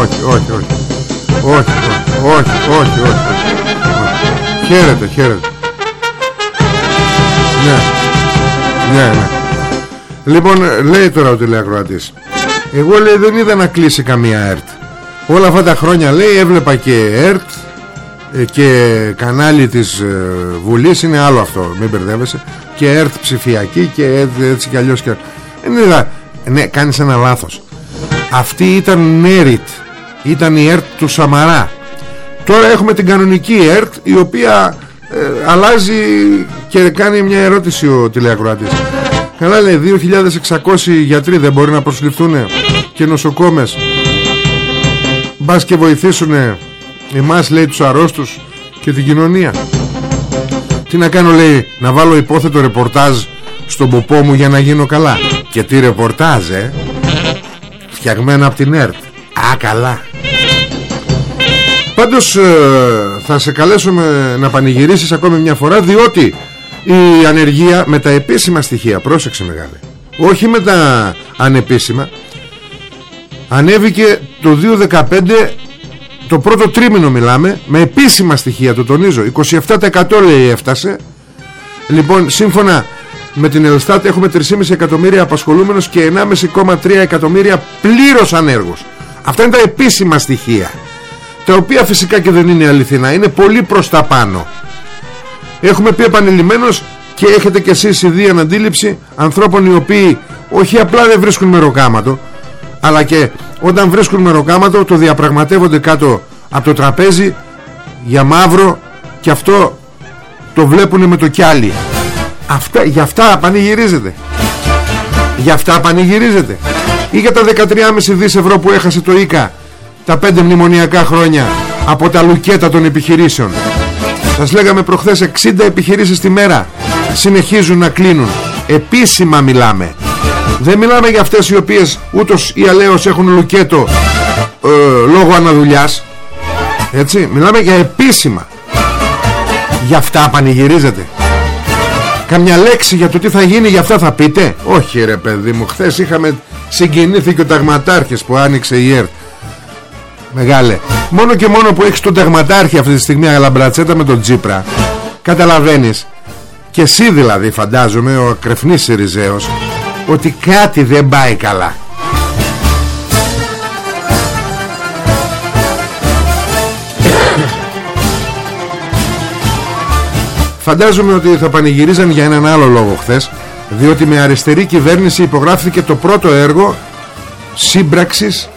όχι όχι όχι όχι όχι όχι όχι όχι χαίρετε χαίρετε ναι ναι ναι λοιπόν λέει τώρα ο τηλεακροατής εγώ λέει δεν είδα να κλείσει καμία ΕΡΤ όλα αυτά τα χρόνια λέει έβλεπα και ΕΡΤ ε, και κανάλι της ε, Βουλής είναι άλλο αυτό μην μπερδεύεσαι και ΕΡΤ ψηφιακή και έτσι κι αλλιώς και... Ε, ναι, ναι, κάνεις ένα λάθος. Αυτή ήταν ΝΕΡΙΤ ήταν η ΕΡΤ του Σαμαρά. Τώρα έχουμε την κανονική ΕΡΤ η οποία ε, αλλάζει και κάνει μια ερώτηση ο τηλεακροατής. Καλά λέει 2.600 γιατροί δεν μπορεί να προσληφθούν και νοσοκόμες. Μπας και βοηθήσουν εμάς λέει τους αρρώστους και την κοινωνία τι να κάνω λέει να βάλω υπόθετο ρεπορτάζ στον ποπό μου για να γίνω καλά. Και τι ρεπορτάζ ε; Φτιαγμένα από την ΕΡΤ. Α καλά. Πάντως ε, θα σε καλέσουμε να πανηγυρίσεις ακόμη μια φορά διότι η ανεργία με τα επίσημα στοιχεία, πρόσεξε μεγάλε, όχι με τα ανεπίσημα, ανέβηκε το 2015 το πρώτο τρίμηνο μιλάμε με επίσημα στοιχεία το τονίζω 27% λέει έφτασε. Λοιπόν σύμφωνα με την Ελστάτ έχουμε 3,5 εκατομμύρια απασχολούμενους και 1,5,3 εκατομμύρια πλήρως ανέργους. Αυτά είναι τα επίσημα στοιχεία τα οποία φυσικά και δεν είναι αληθινά είναι πολύ προς τα πάνω. Έχουμε πει επανειλημμένως και έχετε κι εσείς η αντίληψη ανθρώπων οι οποίοι όχι απλά δεν βρίσκουν μεροκάματο αλλά και όταν βρίσκουν μεροκάματο το διαπραγματεύονται κάτω από το τραπέζι για μαύρο και αυτό το βλέπουν με το κιάλι. Αυτά, για αυτά πανηγυρίζεται. Για αυτά πανηγυρίζεται. Ή για τα 13,5 δις ευρώ που έχασε το ΙΚΑ τα πέντε μνημονιακά χρόνια από τα λουκέτα των επιχειρήσεων. Σας λέγαμε προχθές 60 επιχειρήσεις τη μέρα συνεχίζουν να κλείνουν. Επίσημα μιλάμε δεν μιλάμε για αυτές οι οποίες ούτως ή αλέως έχουν λουκέτο ε, λόγω αναδουλειάς. Έτσι μιλάμε για επίσημα. Για αυτά πανηγυρίζετε. Καμιά λέξη για το τι θα γίνει για αυτά θα πείτε; Όχι ρε παιδί μου Χθες είχαμε συγκινήθηκε ο ταγματάρχης που άνοιξε η ΕΡΤ. Μεγάλε Μόνο και μόνο που έχεις τον ταγματάρχη αυτή τη στιγμή Αγαλαμπρατσέτα με τον Τζίπρα Καταλαβαίνεις. Και εσύ δηλαδή φαντάζομαι Ο ακρεφνής Σιριζέος Ότι κάτι δεν πάει καλά. Φαντάζομαι ότι θα πανηγυρίζαν για έναν άλλο λόγο χθες Διότι με αριστερή κυβέρνηση υπογράφηκε το πρώτο έργο Σύμπραξης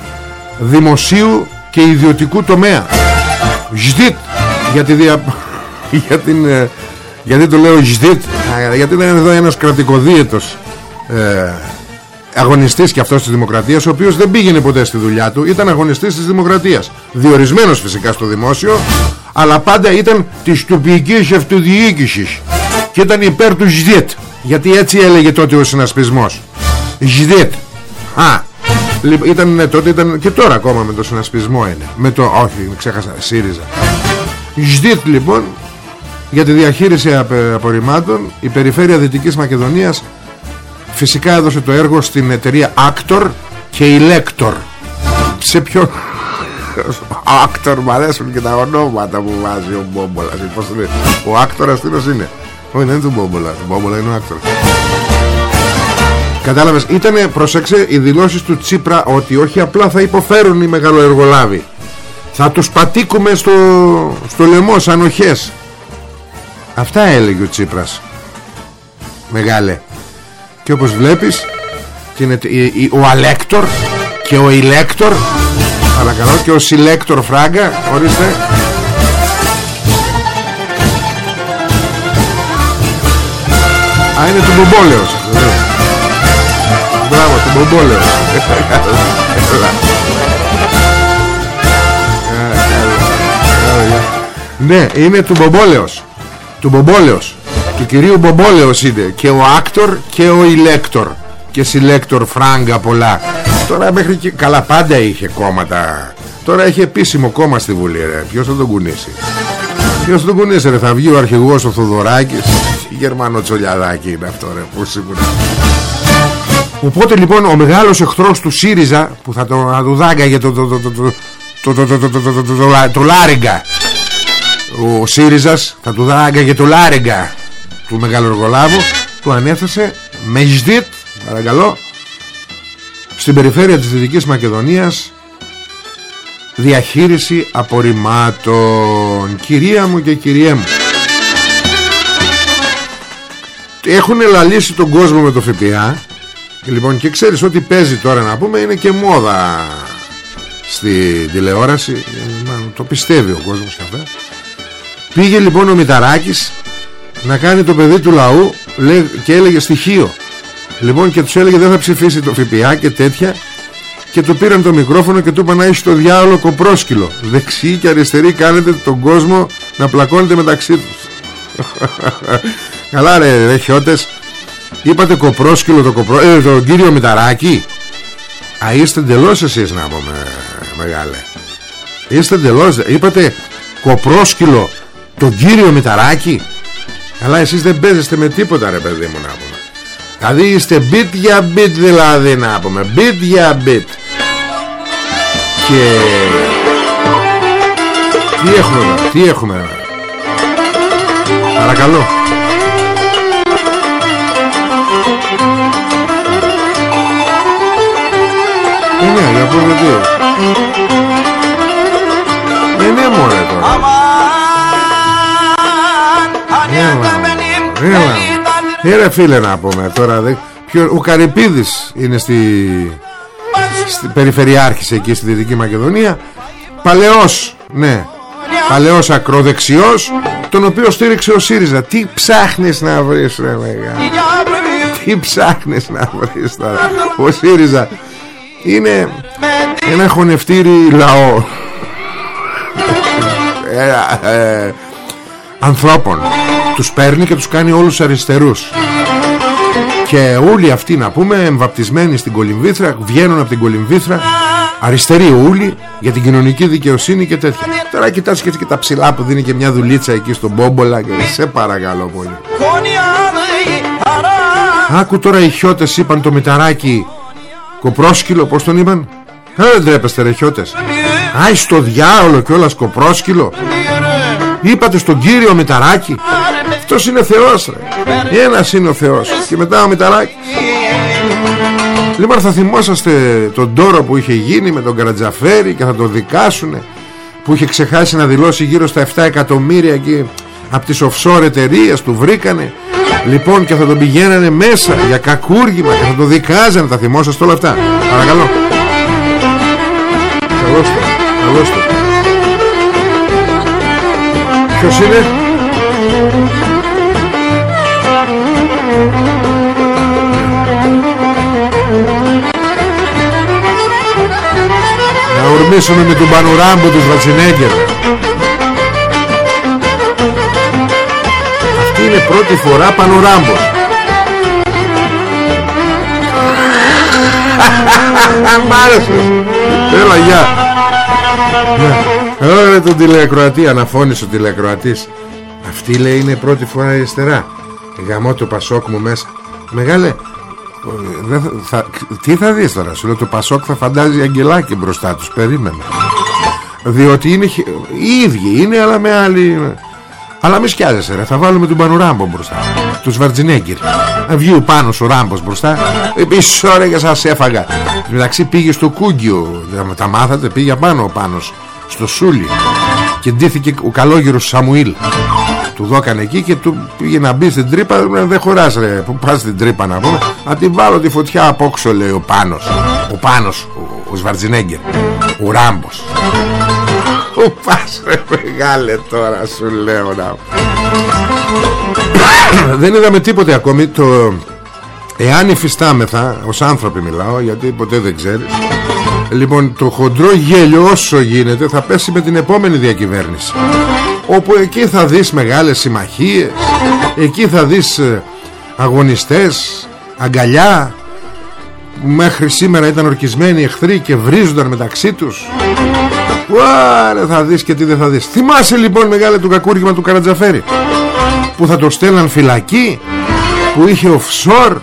Δημοσίου και ιδιωτικού τομέα. Ζδίτ για, δια... *laughs* για την ε, γιατί το λέω ζδίτ γιατί ήταν εδώ ένας κρατικοδίαιτος ε, αγωνιστής και αυτός της δημοκρατίας ο οποίος δεν πήγαινε ποτέ στη δουλειά του ήταν αγωνιστής της δημοκρατίας διορισμένος φυσικά στο δημόσιο αλλά πάντα ήταν της τοπικής αυτοδιοίκησης και ήταν υπέρ του ζδίτ γιατί έτσι έλεγε τότε ο συνασπισμός ζδίτ α Λοιπόν, ήταν ναι, τότε ήταν και τώρα ακόμα με το συνασπισμό είναι. Με το, όχι, ξέχασα, ΣΥΡΙΖΑ. ΖΔΙΤ λοιπόν για τη διαχείριση απορριμμάτων η Περιφέρεια Δυτικής Μακεδονίας φυσικά έδωσε το έργο στην εταιρεία Actor και Elector. Σε ποιον... Actor μου αρέσουν και τα ονόματα που βάζει ο Μπόμπολας. Ο Actor αστήνος είναι. Όχι δεν είναι του Μπόμπολας. Ο Μπόμπολα είναι ο Actor. Κατάλαβες Ήτανε πρόσεξε οι δηλώσεις του Τσίπρα Ότι όχι απλά θα υποφέρουν οι μεγαλοεργολάβοι Θα τους πατήσουμε στο, στο λαιμό σαν οχές Αυτά έλεγε ο Τσίπρας Μεγάλε Και όπως βλέπεις Ο Αλέκτορ Και ο Ηλέκτορ Παρακαλώ και ο Συλλέκτορ Φράγκα Ορίστε Α είναι του Μπομπόλεως Μπράβο, του Μπομπόλεος. Ναι, είναι του Μπομπόλεος. Του Μπομπόλεος. Του κυρίου Μπομπόλεος είναι. Και ο Άκτορ και ο Ηλέκτορ. Και Συλλέκτορ Φράγκα πολλά. Τώρα μέχρι και... Καλά πάντα είχε κόμματα. Τώρα έχει επίσημο κόμμα στη Βουλή ρε. Ποιος θα τον κουνήσει. Ποιος θα τον κουνήσει ρε. Θα βγει ο αρχηγός ο Θοδωράκης. Γερμανό τσολιαδάκι είναι αυτό ρε. Πού σίγουρα. Οπότε λοιπόν ο μεγάλος εχθρός του ΣΥΡΙΖΑ που θα το αδουδάγκαγε το το το το το το το το το το Λάριγκα ο ΣΥΡΙΖΑς θα του δάγκαγε το Λάριγκα του μεγάλου εργολάβου του ανέθεσε με ζδίτ παρακαλώ στην περιφέρεια της Δυτικής Μακεδονίας διαχείριση απορριμμάτων. Κυρία μου και κυριέ μου. Έχουν λαλήσει τον κόσμο με το ΦΠΑ. Λοιπόν και ξέρεις ότι παίζει τώρα να πούμε είναι και μόδα στη τηλεόραση. Το πιστεύει ο κόσμος και Πήγε λοιπόν ο Μηταράκης να κάνει το παιδί του λαού και έλεγε στοιχείο. Λοιπόν και τους έλεγε δεν θα ψηφίσει το ΦΠΑ και τέτοια και του πήραν το μικρόφωνο και του είπαν να έχει το διάολο κοπρόσκυλο. Δεξί και αριστερή κάνετε τον κόσμο να πλακώνεται μεταξύ τους. *laughs* Καλά ρε, ρε χιώτες. Είπατε κοπρόσκυλο το κοπρό... Ε, τον κύριο Μηταράκη. Α, είστε εντελώς εσείς να πούμε μεγάλε. Είστε εντελώς. Είπατε κοπρόσκυλο τον κύριο Μηταράκη. Αλλά εσείς δεν παίζεστε με τίποτα ρε παιδί μου να πούμε. Δηλαδή είστε bit για bit δηλαδή να πούμε. Bit για bit. Και... Τι έχουμε εδώ, τι έχουμε εδώ. Παρακαλώ. Ε, ναι, για πούμε τι. Ε, ναι, μωρέ τώρα. Έλα, έλα. Ε, φίλε να πούμε τώρα. Δε... Ποιο... Ο Καρυπίδης είναι στη... στη Περιφερειάρχης εκεί στη Δυτική Μακεδονία. Παλαιός, ναι. Παλαιός ακροδεξιός Τον οποίο στήριξε ο ΣΥΡΙΖΑ Τι ψάχνεις να βρεις ρε μεγάλο Τι ψάχνεις να βρεις τώρα; Ο ΣΥΡΙΖΑ Είναι Ένα χωνευτήρι λαό ε, ε, Ανθρώπων Τους παίρνει και τους κάνει όλους αριστερούς Και όλοι αυτοί να πούμε Εμβαπτισμένοι στην Κολυμβήθρα Βγαίνουν από την Κολυμβήθρα Αριστεροί ούλοι για την κοινωνική δικαιοσύνη και τέτοια. Τώρα κοιτάς και, τα ψηλά που δίνει και μια δουλίτσα εκεί στον Μπόμπολα και σε παρακαλώ πολύ. Άκου τώρα οι χιώτες είπαν το μηταράκι κοπρόσκυλο πως τον είπαν; Ε, δεν τρέπεστε ρε χιώτες. Άι στο διάολο και όλα κοπρόσκυλο. Είπατε στον κύριο Μηταράκη. Αυτός είναι Θεός ρε. Ένας είναι ο Θεός. Και μετά ο Μηταράκης. Λοιπόν θα θυμόσαστε τον τόρο που είχε γίνει με τον Καρατζαφέρη και θα τον δικάσουνε που είχε ξεχάσει να δηλώσει γύρω στα 7 εκατομμύρια εκεί από τις offshore εταιρείες του βρήκανε. Λοιπόν και θα τον πηγαίνανε μέσα για κακούργημα και θα τον δικάζανε. Θα θυμόσαστε όλα αυτά. Παρακαλώ. Καλώς το. Καλώς το ποιος είναι; Ορμήσουμε με τον Πανουράμπο τους Σβατσινέγκερ Αυτή είναι πρώτη φορά Πανουράμπο. *laughs* Μ' άρεσες. Έλα γεια Ωραία τον τηλεακροατή Αναφώνησε ο τηλεακροατής. Αυτή λέει είναι πρώτη φορά αριστερά. Γαμώ το Πασόκ μου μέσα. Μεγάλε θα, θα, τι θα δεις τώρα Σου λέω το Πασόκ θα φαντάζει αγγελάκι μπροστά τους Περίμενε. Διότι είναι οι ίδιοι είναι αλλά με άλλη Αλλά μη σκιάζεσαι ρε Θα βάλουμε τον Πανουράμπο μπροστά Τους Βαρτζινέγκυρ. Να βγει ο Πάνος ο Ράμπος μπροστά. Επίσης ώρα για σας έφαγα. Μεταξύ πήγε στο Κούγκιο Τα μάθατε πήγε πάνω ο Πάνος Στο Σούλι. Και ντύθηκε ο καλόγυρος Σαμουήλ. Του δώκανε εκεί και του πήγε να μπει στην τρύπα δεν χωράς ρε. Που πας στην τρύπα να πούμε. Να την βάλω τη φωτιά απόξω λέει ο Πάνος. Ο Πάνος ο, ο Σβαρτζινέγκερ ο Ράμπος. Ο πας ρε μεγάλε τώρα σου λέω να. Δεν είδαμε τίποτε ακόμη. Το εάν υφιστάμεθα ως άνθρωποι μιλάω γιατί ποτέ δεν ξέρεις Λοιπόν το χοντρό γέλιο όσο γίνεται θα πέσει με την επόμενη διακυβέρνηση. Όπου εκεί θα δεις μεγάλες συμμαχίες εκεί θα δεις ε, αγωνιστές αγκαλιά μέχρι σήμερα ήταν ορκισμένοι εχθροί και βρίζονταν μεταξύ τους. Ουάρε θα δεις και τι δεν θα δεις. Θυμάσαι λοιπόν μεγάλε του κακούργημα του Καρατζαφέρη Που θα το στέλναν φυλακή Που είχε offshore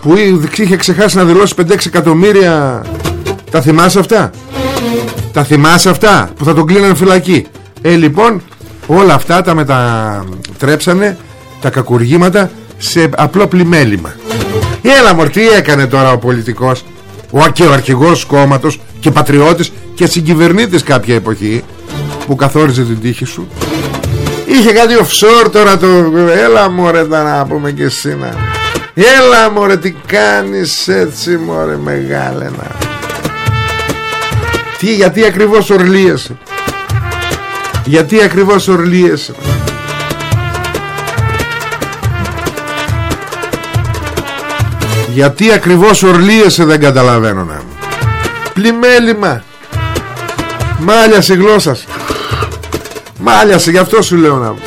Που είχε ξεχάσει να δηλώσει 5-6 εκατομμύρια Τα θυμάσαι αυτά; Τα θυμάσαι αυτά Που θα τον κλείναν φυλακή; Ε λοιπόν όλα αυτά τα μετατρέψανε τα κακουργήματα σε απλό πλημέλημα. Έλα μωρ τι έκανε τώρα ο πολιτικός; Ο, και ο αρχηγός κόμματος και πατριώτης και συγκυβερνήτης κάποια εποχή που καθόριζε την τύχη σου; Είχε κάτι offshore τώρα το έλα μωρέ να πούμε και εσύ να. Έλα μωρέ τι κάνεις έτσι μωρέ μεγάλε να τι, γιατί ακριβώς ορλίεσαι; Γιατί ακριβώς ορλίεσαι; Γιατί ακριβώς ορλίεσαι δεν καταλαβαίνω να μου Πλημέλημα. Μάλιασε η γλώσσα σου. Μάλιασε γι' αυτό σου λέω να μου.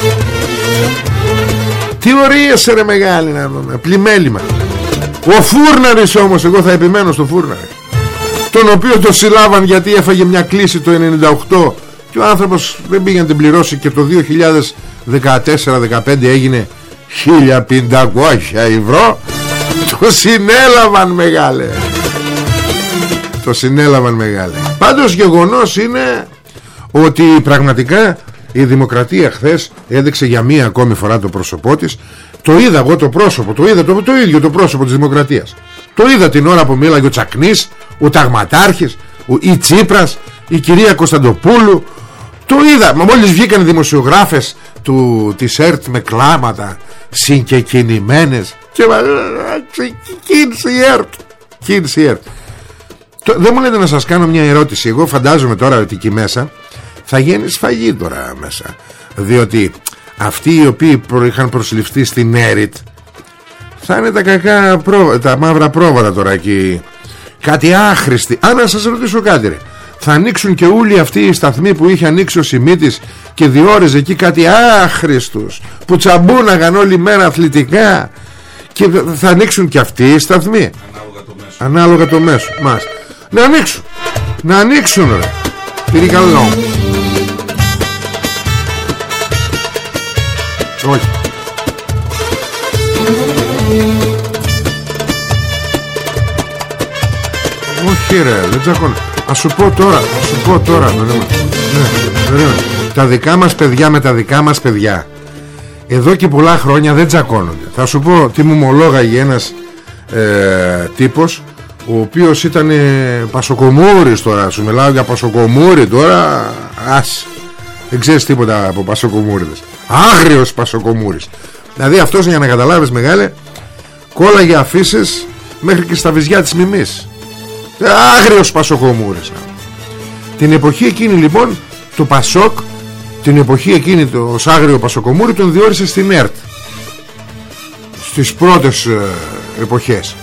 Τι ορίεσαι ρε μεγάλη να μου ναι. Πλημέλημα. Ο φούρναρης όμως εγώ θα επιμένω στο φούρναρη. Τον οποίο το συλλάβαν γιατί έφαγε μια κλίση το 98 Και ο άνθρωπος δεν πήγε να την πληρώσει Και το 2014-15 έγινε 1500 ευρώ. Το συνέλαβαν μεγάλε. Το συνέλαβαν μεγάλε. Πάντως γεγονός είναι Ότι πραγματικά η δημοκρατία χθες έδειξε για μία ακόμη φορά το πρόσωπό της. Το είδα εγώ το πρόσωπο Το είδα το, το ίδιο το πρόσωπο της δημοκρατίας Το είδα την ώρα που μίλαγε ο Τσακνής Ο Ταγματάρχης ο, Η Τσίπρας Η κυρία Κωνσταντοπούλου. Το είδα. Μα μόλις βγήκαν οι δημοσιογράφες του, της ΕΡΤ με κλάματα συγκεκινημένες. Και κίνηση η ΕΡΤ κίνηση η ΕΡΤ. Δεν μου λέτε να σας κάνω μια ερώτηση. Εγώ φαντάζομαι τώρα ότι εκεί μέσα θα γίνεις σφαγή τώρα μέσα. Διότι αυτοί οι οποίοι είχαν προσληφθεί στην ΕΡΤ θα είναι τα κακά τα μαύρα πρόβατα τώρα εκεί. Κάτι άχρηστη. Αν να σας ρωτήσω κάτι ρε. Θα ανοίξουν και όλοι αυτοί οι σταθμοί που είχε ανοίξει ο Σιμίτης και διόρεζε εκεί κάτι άχρηστους που τσαμπούναγαν όλη μέρα αθλητικά. Και θα ανοίξουν και αυτοί οι σταθμοί. Ανάλογα το μέσο, ανάλογα το μέσο. Μας. να ανοίξουν. Να ανοίξουν ρε. Πήρε καλό. Όχι όχι ρε δεν τσακώνω. Ας σου πω τώρα, ας σου πω τώρα ναι, ναι, Τα δικά μας παιδιά με τα δικά μας παιδιά. Εδώ και πολλά χρόνια δεν τσακώνονται. Θα σου πω τι μου μολόγαγε ένας ε, τύπος Ο οποίος ήταν ε, πασοκομούρης τώρα. Σου μιλάω για πασοκομούρη τώρα Ας. Δεν ξέρεις τίποτα από πασοκομούριδες. Άγριος πασοκομούρης. Δηλαδή αυτός για να καταλάβεις μεγάλε Κόλλαγε αφήσεις μέχρι και στα βυζιά της μιμής Άγριος Πασοκομούρης Την εποχή εκείνη λοιπόν Το Πασόκ Την εποχή εκείνη το Άγριο Πασοκομούρη Τον διόρισε στην ΕΡΤ Στις πρώτες ε, εποχές.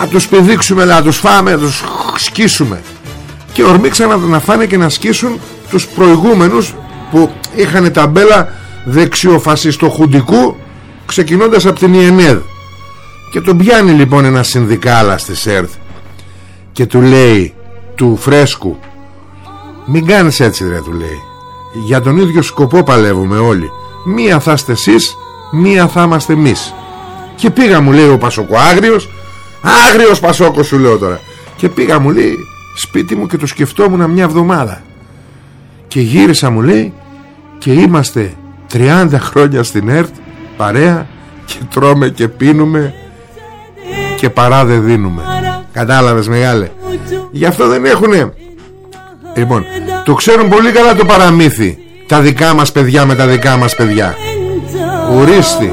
Να τους πηδήξουμε Να τους φάμε Να τους σκίσουμε Και ορμήξαν να φάνε και να σκίσουν Τους προηγούμενους Που είχαν ταμπέλα δεξιοφασιστοχουντικού Ξεκινώντας από την ΙΕΝΕΔ και τον πιάνει λοιπόν ένα συνδικάλα στη ΕΡΤ και του λέει του φρέσκου μην κάνεις έτσι ρε του λέει. Για τον ίδιο σκοπό παλεύουμε όλοι. Μία θα είστε εσείς μία θα είμαστε εμείς και πήγα μου λέει ο Πασόκο άγριος άγριος Πασόκος σου λέω τώρα. Και πήγα μου λέει σπίτι μου και το σκεφτόμουν μια εβδομάδα. Και γύρισα μου λέει και είμαστε 30 χρόνια στην ΕΡΤ παρέα και τρώμε και πίνουμε και παρά δεν δίνουμε Κατάλαβες μεγάλε. Γι' αυτό δεν έχουνε. Λοιπόν Το ξέρουν πολύ καλά το παραμύθι. Τα δικά μας παιδιά με τα δικά μας παιδιά. Ουρίστη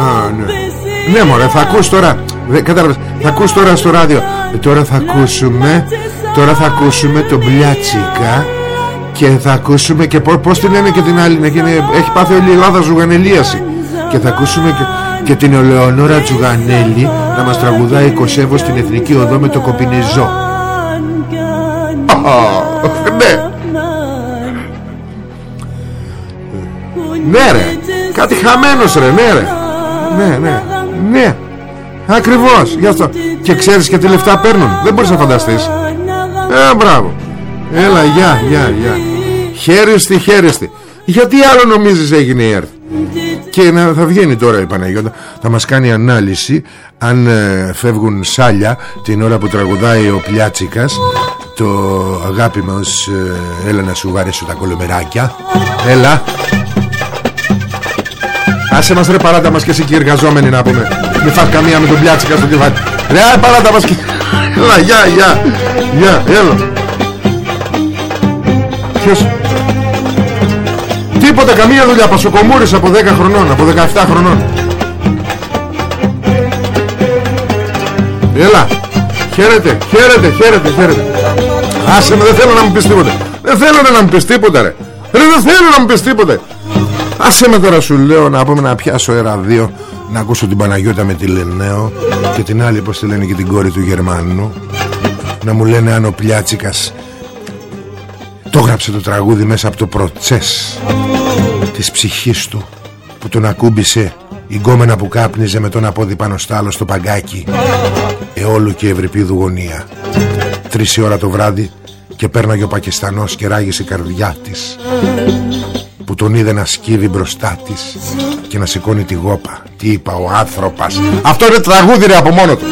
Α, ναι. ναι μωρέ θα ακούς τώρα. Κατάλαβες Θα ακούς τώρα στο ράδιο. Ε, Τώρα θα ακούσουμε Τώρα θα ακούσουμε τον Μπλιάτσικα και θα ακούσουμε και πώς την λένε και την άλλη να γίνει, έχει πάθει όλη η Ελλάδα ζουγανελίαση. Και θα ακούσουμε και, και την Ολεονόρα Τζουγανέλη να μας τραγουδάει Κωσέβο στην Εθνική Οδό με το κοπινιζό ναι. Ναι ρε. Κάτι χαμένος ρε. Ναι ρε. Ναι ναι. Ναι. Ακριβώς. Γι' αυτό. Και ξέρεις και τι λεφτά παίρνουν. Δεν μπορείς να φανταστείς. Ε μπράβο Έλα γεια γεια γεια. Χαίρεστη χαίρεστη Γιατί άλλο νομίζεις έγινε η ΕΡΤ; Και να, θα βγαίνει τώρα η Παναγιώτα. Θα μας κάνει ανάλυση Αν ε, φεύγουν σάλια Την ώρα που τραγουδάει ο Πλιάτσικας Το αγάπη μας ε, Έλα να σου βάρεσω τα κολομεράκια. Έλα. Άσε μας ρε παράτα μας και εσύ και εργαζόμενοι να πούμε. Μη φας καμία με τον Πλιάτσικα στο κεφάλι. Ρε παράτα μας και Έλα γεια γεια. Γεια έλα Ποιος Τίποτα καμία δουλειά. Πασοκομούρης από 10 χρονών Από 17 χρονών. Έλα. Χαίρετε, χαίρετε, χαίρετε, χαίρετε. Άσε με δεν θέλω να μου πεις τίποτα. Δεν θέλω ρε, να μου πεις τίποτα ρε. Ρε δεν θέλω να μου πεις τίποτα. Άσε με τώρα σου λέω να πούμε να πιάσω αεραδίο Να ακούσω την Παναγιώτα με τη Λενέο Και την άλλη πως τη λένε και την κόρη του Γερμανού. Να μου λένε αν ο Πλιάτσικας Το γράψε το τραγούδι μέσα από το προτσές Της ψυχής του Που τον ακούμπησε η γκόμενα που κάπνιζε με τον απόδι πάνω στο άλλο στο παγκάκι Εόλου και ευρυπίδου γωνία. Τρεις ώρα το βράδυ Και πέρναγε ο Πακιστανός και ράγισε η καρδιά της Που τον είδε να σκύβει μπροστά της Και να σηκώνει τη γόπα. Τι είπα ο άνθρωπος. Αυτό είναι τραγούδι ρε από μόνο του.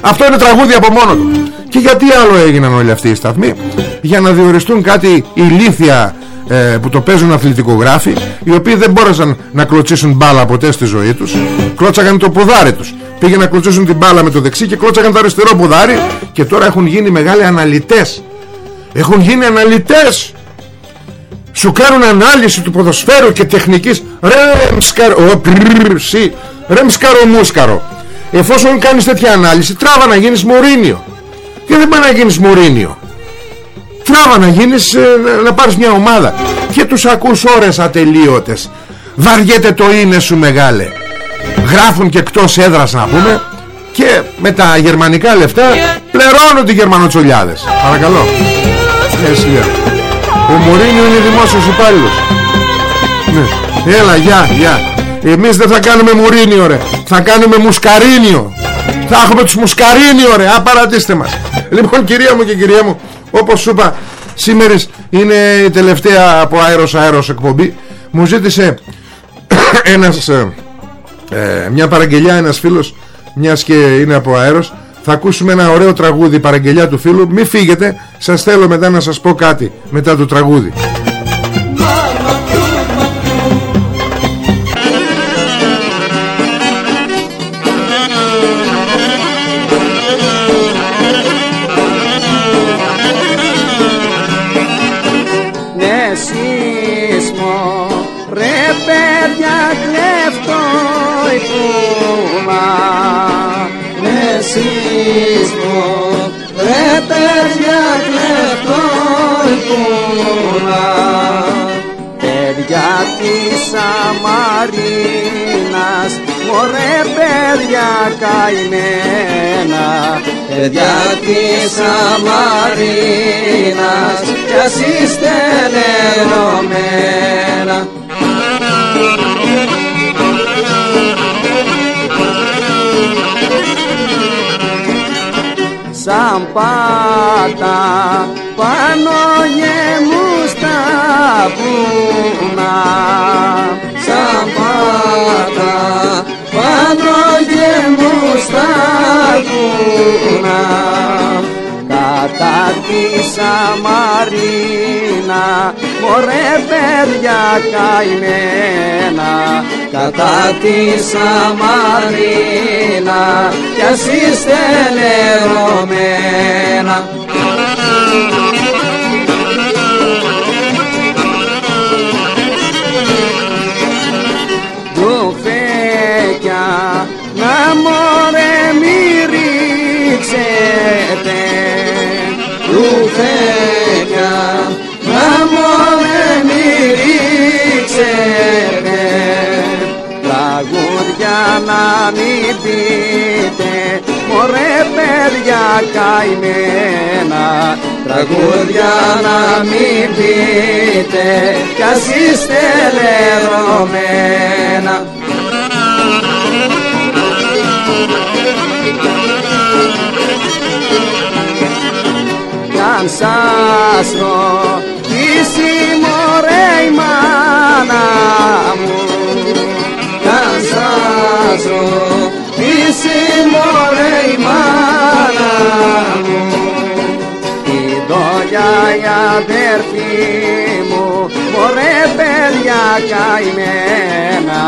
Αυτό είναι τραγούδι από μόνο του Και γιατί άλλο έγιναν όλοι αυτοί οι σταθμοί; Για να διοριστούν κάτι ηλίθια ε, που το παίζουν αθλητικογράφοι οι οποίοι δεν μπόρεσαν να κλωτσίσουν μπάλα ποτέ στη ζωή τους. Κλώτσαγαν το ποδάρι τους. Πήγαν να κλωτσίσουν την μπάλα με το δεξί και κλώτσαγαν το αριστερό ποδάρι. Και τώρα έχουν γίνει μεγάλοι αναλυτές. Έχουν γίνει αναλυτές. Σου κάνουν ανάλυση του ποδοσφαίρου και τεχνικής. Ρε μουσκαρο εφόσον κάνεις τέτοια ανάλυση τράβα να γίνεις Μωρίνιο και δεν πάει να γίνεις Μωρίνιο Τράβα να γίνεις ε, να πάρεις μια ομάδα. Και τους ακούς ώρες ατελείωτες. Βαριέται το είναι σου μεγάλε. Γράφουν και εκτός έδρας να πούμε. Και με τα γερμανικά λεφτά Πληρώνουν οι γερμανοτσολιάδες Παρακαλώ. Έτσι Ο Μωρίνιο είναι δημόσιος υπάλληλος. Ναι. Έλα γεια γεια. Εμείς δεν θα κάνουμε Μωρίνιο ρε. Θα κάνουμε Μουσκαρίνιο Θα έχουμε τους Μουσκαρίνιο ρε Απαρατήστε μας. Λοιπόν κυρία μου και κυρία μου όπως σου είπα σήμερα είναι η τελευταία από αέρος αέρος εκπομπή. Μου ζήτησε *coughs* ένας, ε, ε, μια παραγγελιά ένας φίλος μιας και είναι από αέρος. Θα ακούσουμε ένα ωραίο τραγούδι παραγγελιά του φίλου. Μη φύγετε. Σας θέλω μετά να σας πω κάτι μετά το τραγούδι Μαρίνας Μωρέ παιδιά καημένα Παιδιά της Αμαρίνας Κι ας είστε νερωμένα Σαν πάτα πάνω Σαμαρίνα μωρέ παιδιά καημένα κατά τη Σαμαρίνα κι ας είστε λερωμένα να μην πείτε μωρέ παιδιά καημένα Τραγούδια να μην πείτε. Κι ας είστε λερωμένα. Αν σας ρωτήσει μωρέ η μάνα μου αν σας ρωτήσει μωρέ η μάνα μου. Η δόγια η αδερφή μου. Μωρέ παιδιά καημένα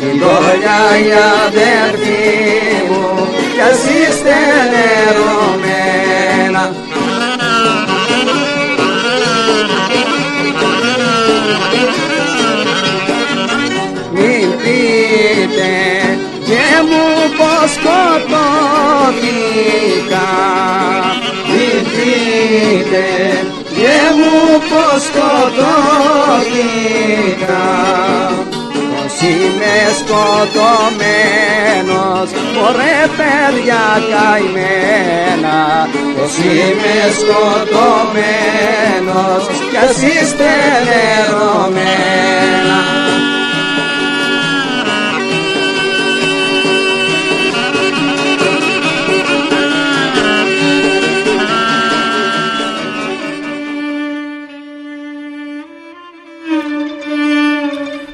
η δόγια η αδερφή μου. Κι ας είστε νερωμένα και μου πως σκοτώθηκα πως είμαι σκοτωμένος μωρέ παιδιά καημένα. Πως είμαι σκοτωμένος κι ας είστε νερωμένα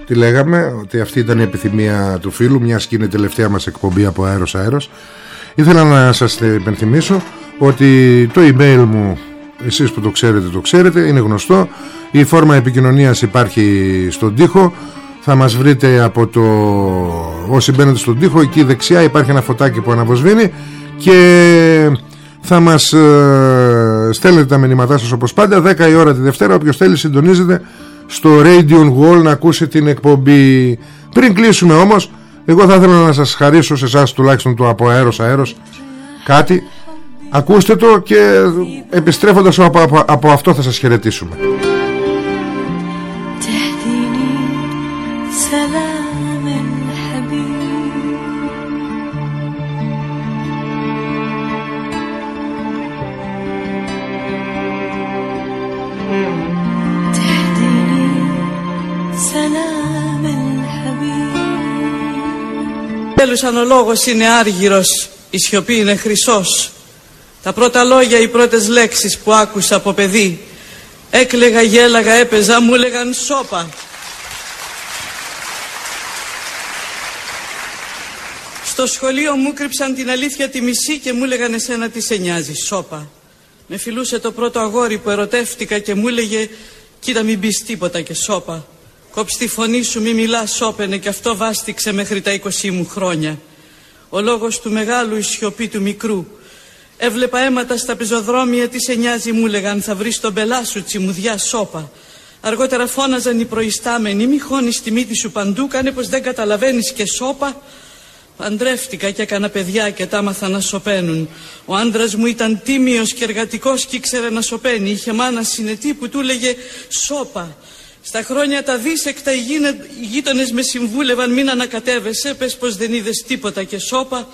Τι λέγαμε, ότι αυτή ήταν η επιθυμία του φίλου, μιας και είναι η τελευταία μας εκπομπή από αέρος αέρος. Ήθελα να σας υπενθυμίσω ότι το email μου, εσείς που το ξέρετε το ξέρετε, είναι γνωστό. Η φόρμα επικοινωνίας υπάρχει στον τοίχο. Θα μας βρείτε από το... Όσοι μπαίνετε στον τοίχο, εκεί δεξιά υπάρχει ένα φωτάκι που αναβοσβήνει και θα μας ε, στέλνετε τα μηνύματά σας όπως πάντα 10 η ώρα τη Δευτέρα όποιος θέλει συντονίζεται στο Radio Wall να ακούσει την εκπομπή. Πριν κλείσουμε όμως εγώ θα ήθελα να σας χαρίσω σε εσάς τουλάχιστον το από αέρος αέρος κάτι. Ακούστε το και επιστρέφοντας από, από, από αυτό θα σας χαιρετήσουμε Τέλος αν ο λόγος είναι άργυρος, η σιωπή είναι χρυσός. Τα πρώτα λόγια, οι πρώτες λέξεις που άκουσα από παιδί, έκλεγα, γέλαγα, έπαιζα, μου έλεγαν σώπα. Στο σχολείο μου κρύψαν την αλήθεια τη μισή και μου έλεγαν εσένα τι σε νοιάζει, σώπα. Με φιλούσε το πρώτο αγόρι που ερωτεύτηκα και μου έλεγε κοίτα μην πεις τίποτα και σώπα. Κόψ τη φωνή σου μη μιλάς σώπαινε και αυτό βάστηξε μέχρι τα 20 μου χρόνια. Ο λόγος του μεγάλου η σιωπή του μικρού. Έβλεπα αίματα στα πεζοδρόμια τι σε νοιάζει μου έλεγαν θα βρεις τον πελά σου τσιμουδιά σώπα. Αργότερα φώναζαν οι προϊστάμενοι μη χώνεις τη μύτη σου παντού κάνε πως δεν καταλαβαίνεις και σώπα. Παντρεύτηκα και έκανα παιδιά και τα άμαθα να σωπαίνουν. Ο άντρας μου ήταν τίμιος και εργατικός και ήξερε να σωπαίνει. Είχε μάνα συνετή που του έλεγε σώπα. Στα χρόνια τα δίσεκτα οι γείτονες με συμβούλευαν μην ανακατεύεσαι, πες πως δεν είδες τίποτα και σώπα.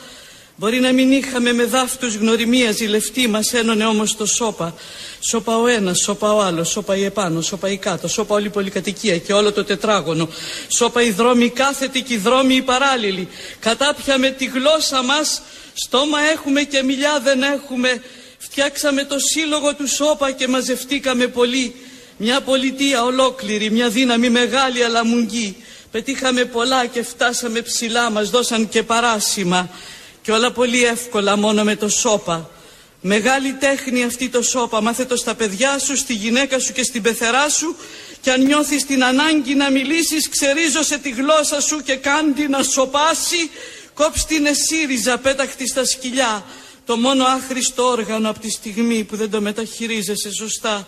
Μπορεί να μην είχαμε με δάφτους γνωριμίας ζηλευτή, μας ένωνε όμως το σώπα. Σώπα ο ένας, σώπα ο άλλος, σώπα η επάνω, σώπα η κάτω, σώπα όλη η πολυκατοικία και όλο το τετράγωνο. Σώπα οι δρόμοι κάθετοι και οι δρόμοι οι παράλληλοι. Κατάπια με τη γλώσσα μας, στόμα έχουμε και μιλιά δεν έχουμε. Φτιάξαμε το σύλλογο του σώπα και μαζευτήκαμε πολύ. Μια πολιτεία ολόκληρη, μια δύναμη μεγάλη αλλά μουγγή. Πετύχαμε πολλά και φτάσαμε ψηλά, μας δώσαν και παράσημα. Και όλα πολύ εύκολα μόνο με το σώπα. Μεγάλη τέχνη αυτή το σώπα. Μάθε το στα παιδιά σου, στη γυναίκα σου και στην πεθερά σου. Και αν νιώθεις την ανάγκη να μιλήσεις, ξερίζωσε τη γλώσσα σου και κάντι να σοπάσει. Κόψ την εσύριζα, πέταχτη στα σκυλιά. Το μόνο άχρηστο όργανο από τη στιγμή που δεν το μεταχειρίζεσαι σωστά.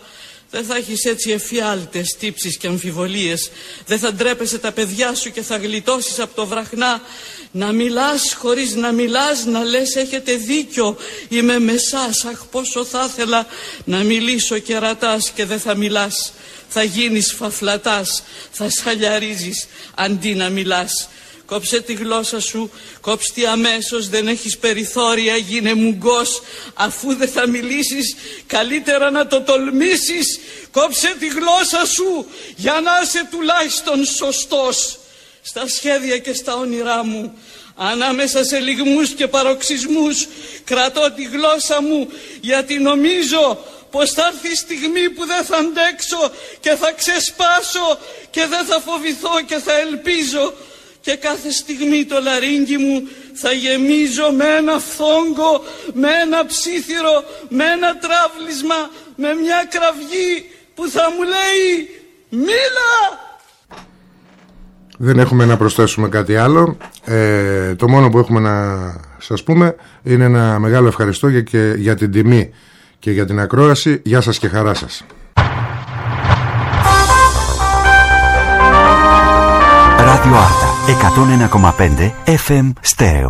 Δεν θα έχεις έτσι εφιάλτες, τύψεις και αμφιβολίες. Δεν θα ντρέπεσαι τα παιδιά σου και θα γλιτώσεις από το βραχνά. Να μιλάς χωρίς να μιλάς, να λες έχετε δίκιο. Είμαι με σας, αχ πόσο θα ήθελα να μιλήσω και ρατάς και δεν θα μιλάς. Θα γίνεις φαφλατάς, θα σαλιαρίζεις αντί να μιλάς. Κόψε τη γλώσσα σου, κόψε τη αμέσως, δεν έχεις περιθώρια, γίνε μουγκός. Αφού δεν θα μιλήσεις, καλύτερα να το τολμήσεις. Κόψε τη γλώσσα σου, για να είσαι τουλάχιστον σωστός. Στα σχέδια και στα όνειρά μου, ανάμεσα σε λιγμούς και παροξισμούς, κρατώ τη γλώσσα μου, γιατί νομίζω πως θα έρθει η στιγμή που δεν θα αντέξω και θα ξεσπάσω και δεν θα φοβηθώ και θα ελπίζω και κάθε στιγμή το λαρίνγκι μου θα γεμίζω με ένα φθόγκο, με ένα ψήθυρο, με ένα τραύλισμα, με μια κραυγή που θα μου λέει «Μίλα!» Δεν έχουμε να προσθέσουμε κάτι άλλο. Ε, Το μόνο που έχουμε να σας πούμε Είναι ένα μεγάλο ευχαριστώ για, και, για την τιμή Και για την ακρόαση. Γεια σας και χαρά σας. Radio Arta Εκατόν FM Στέο.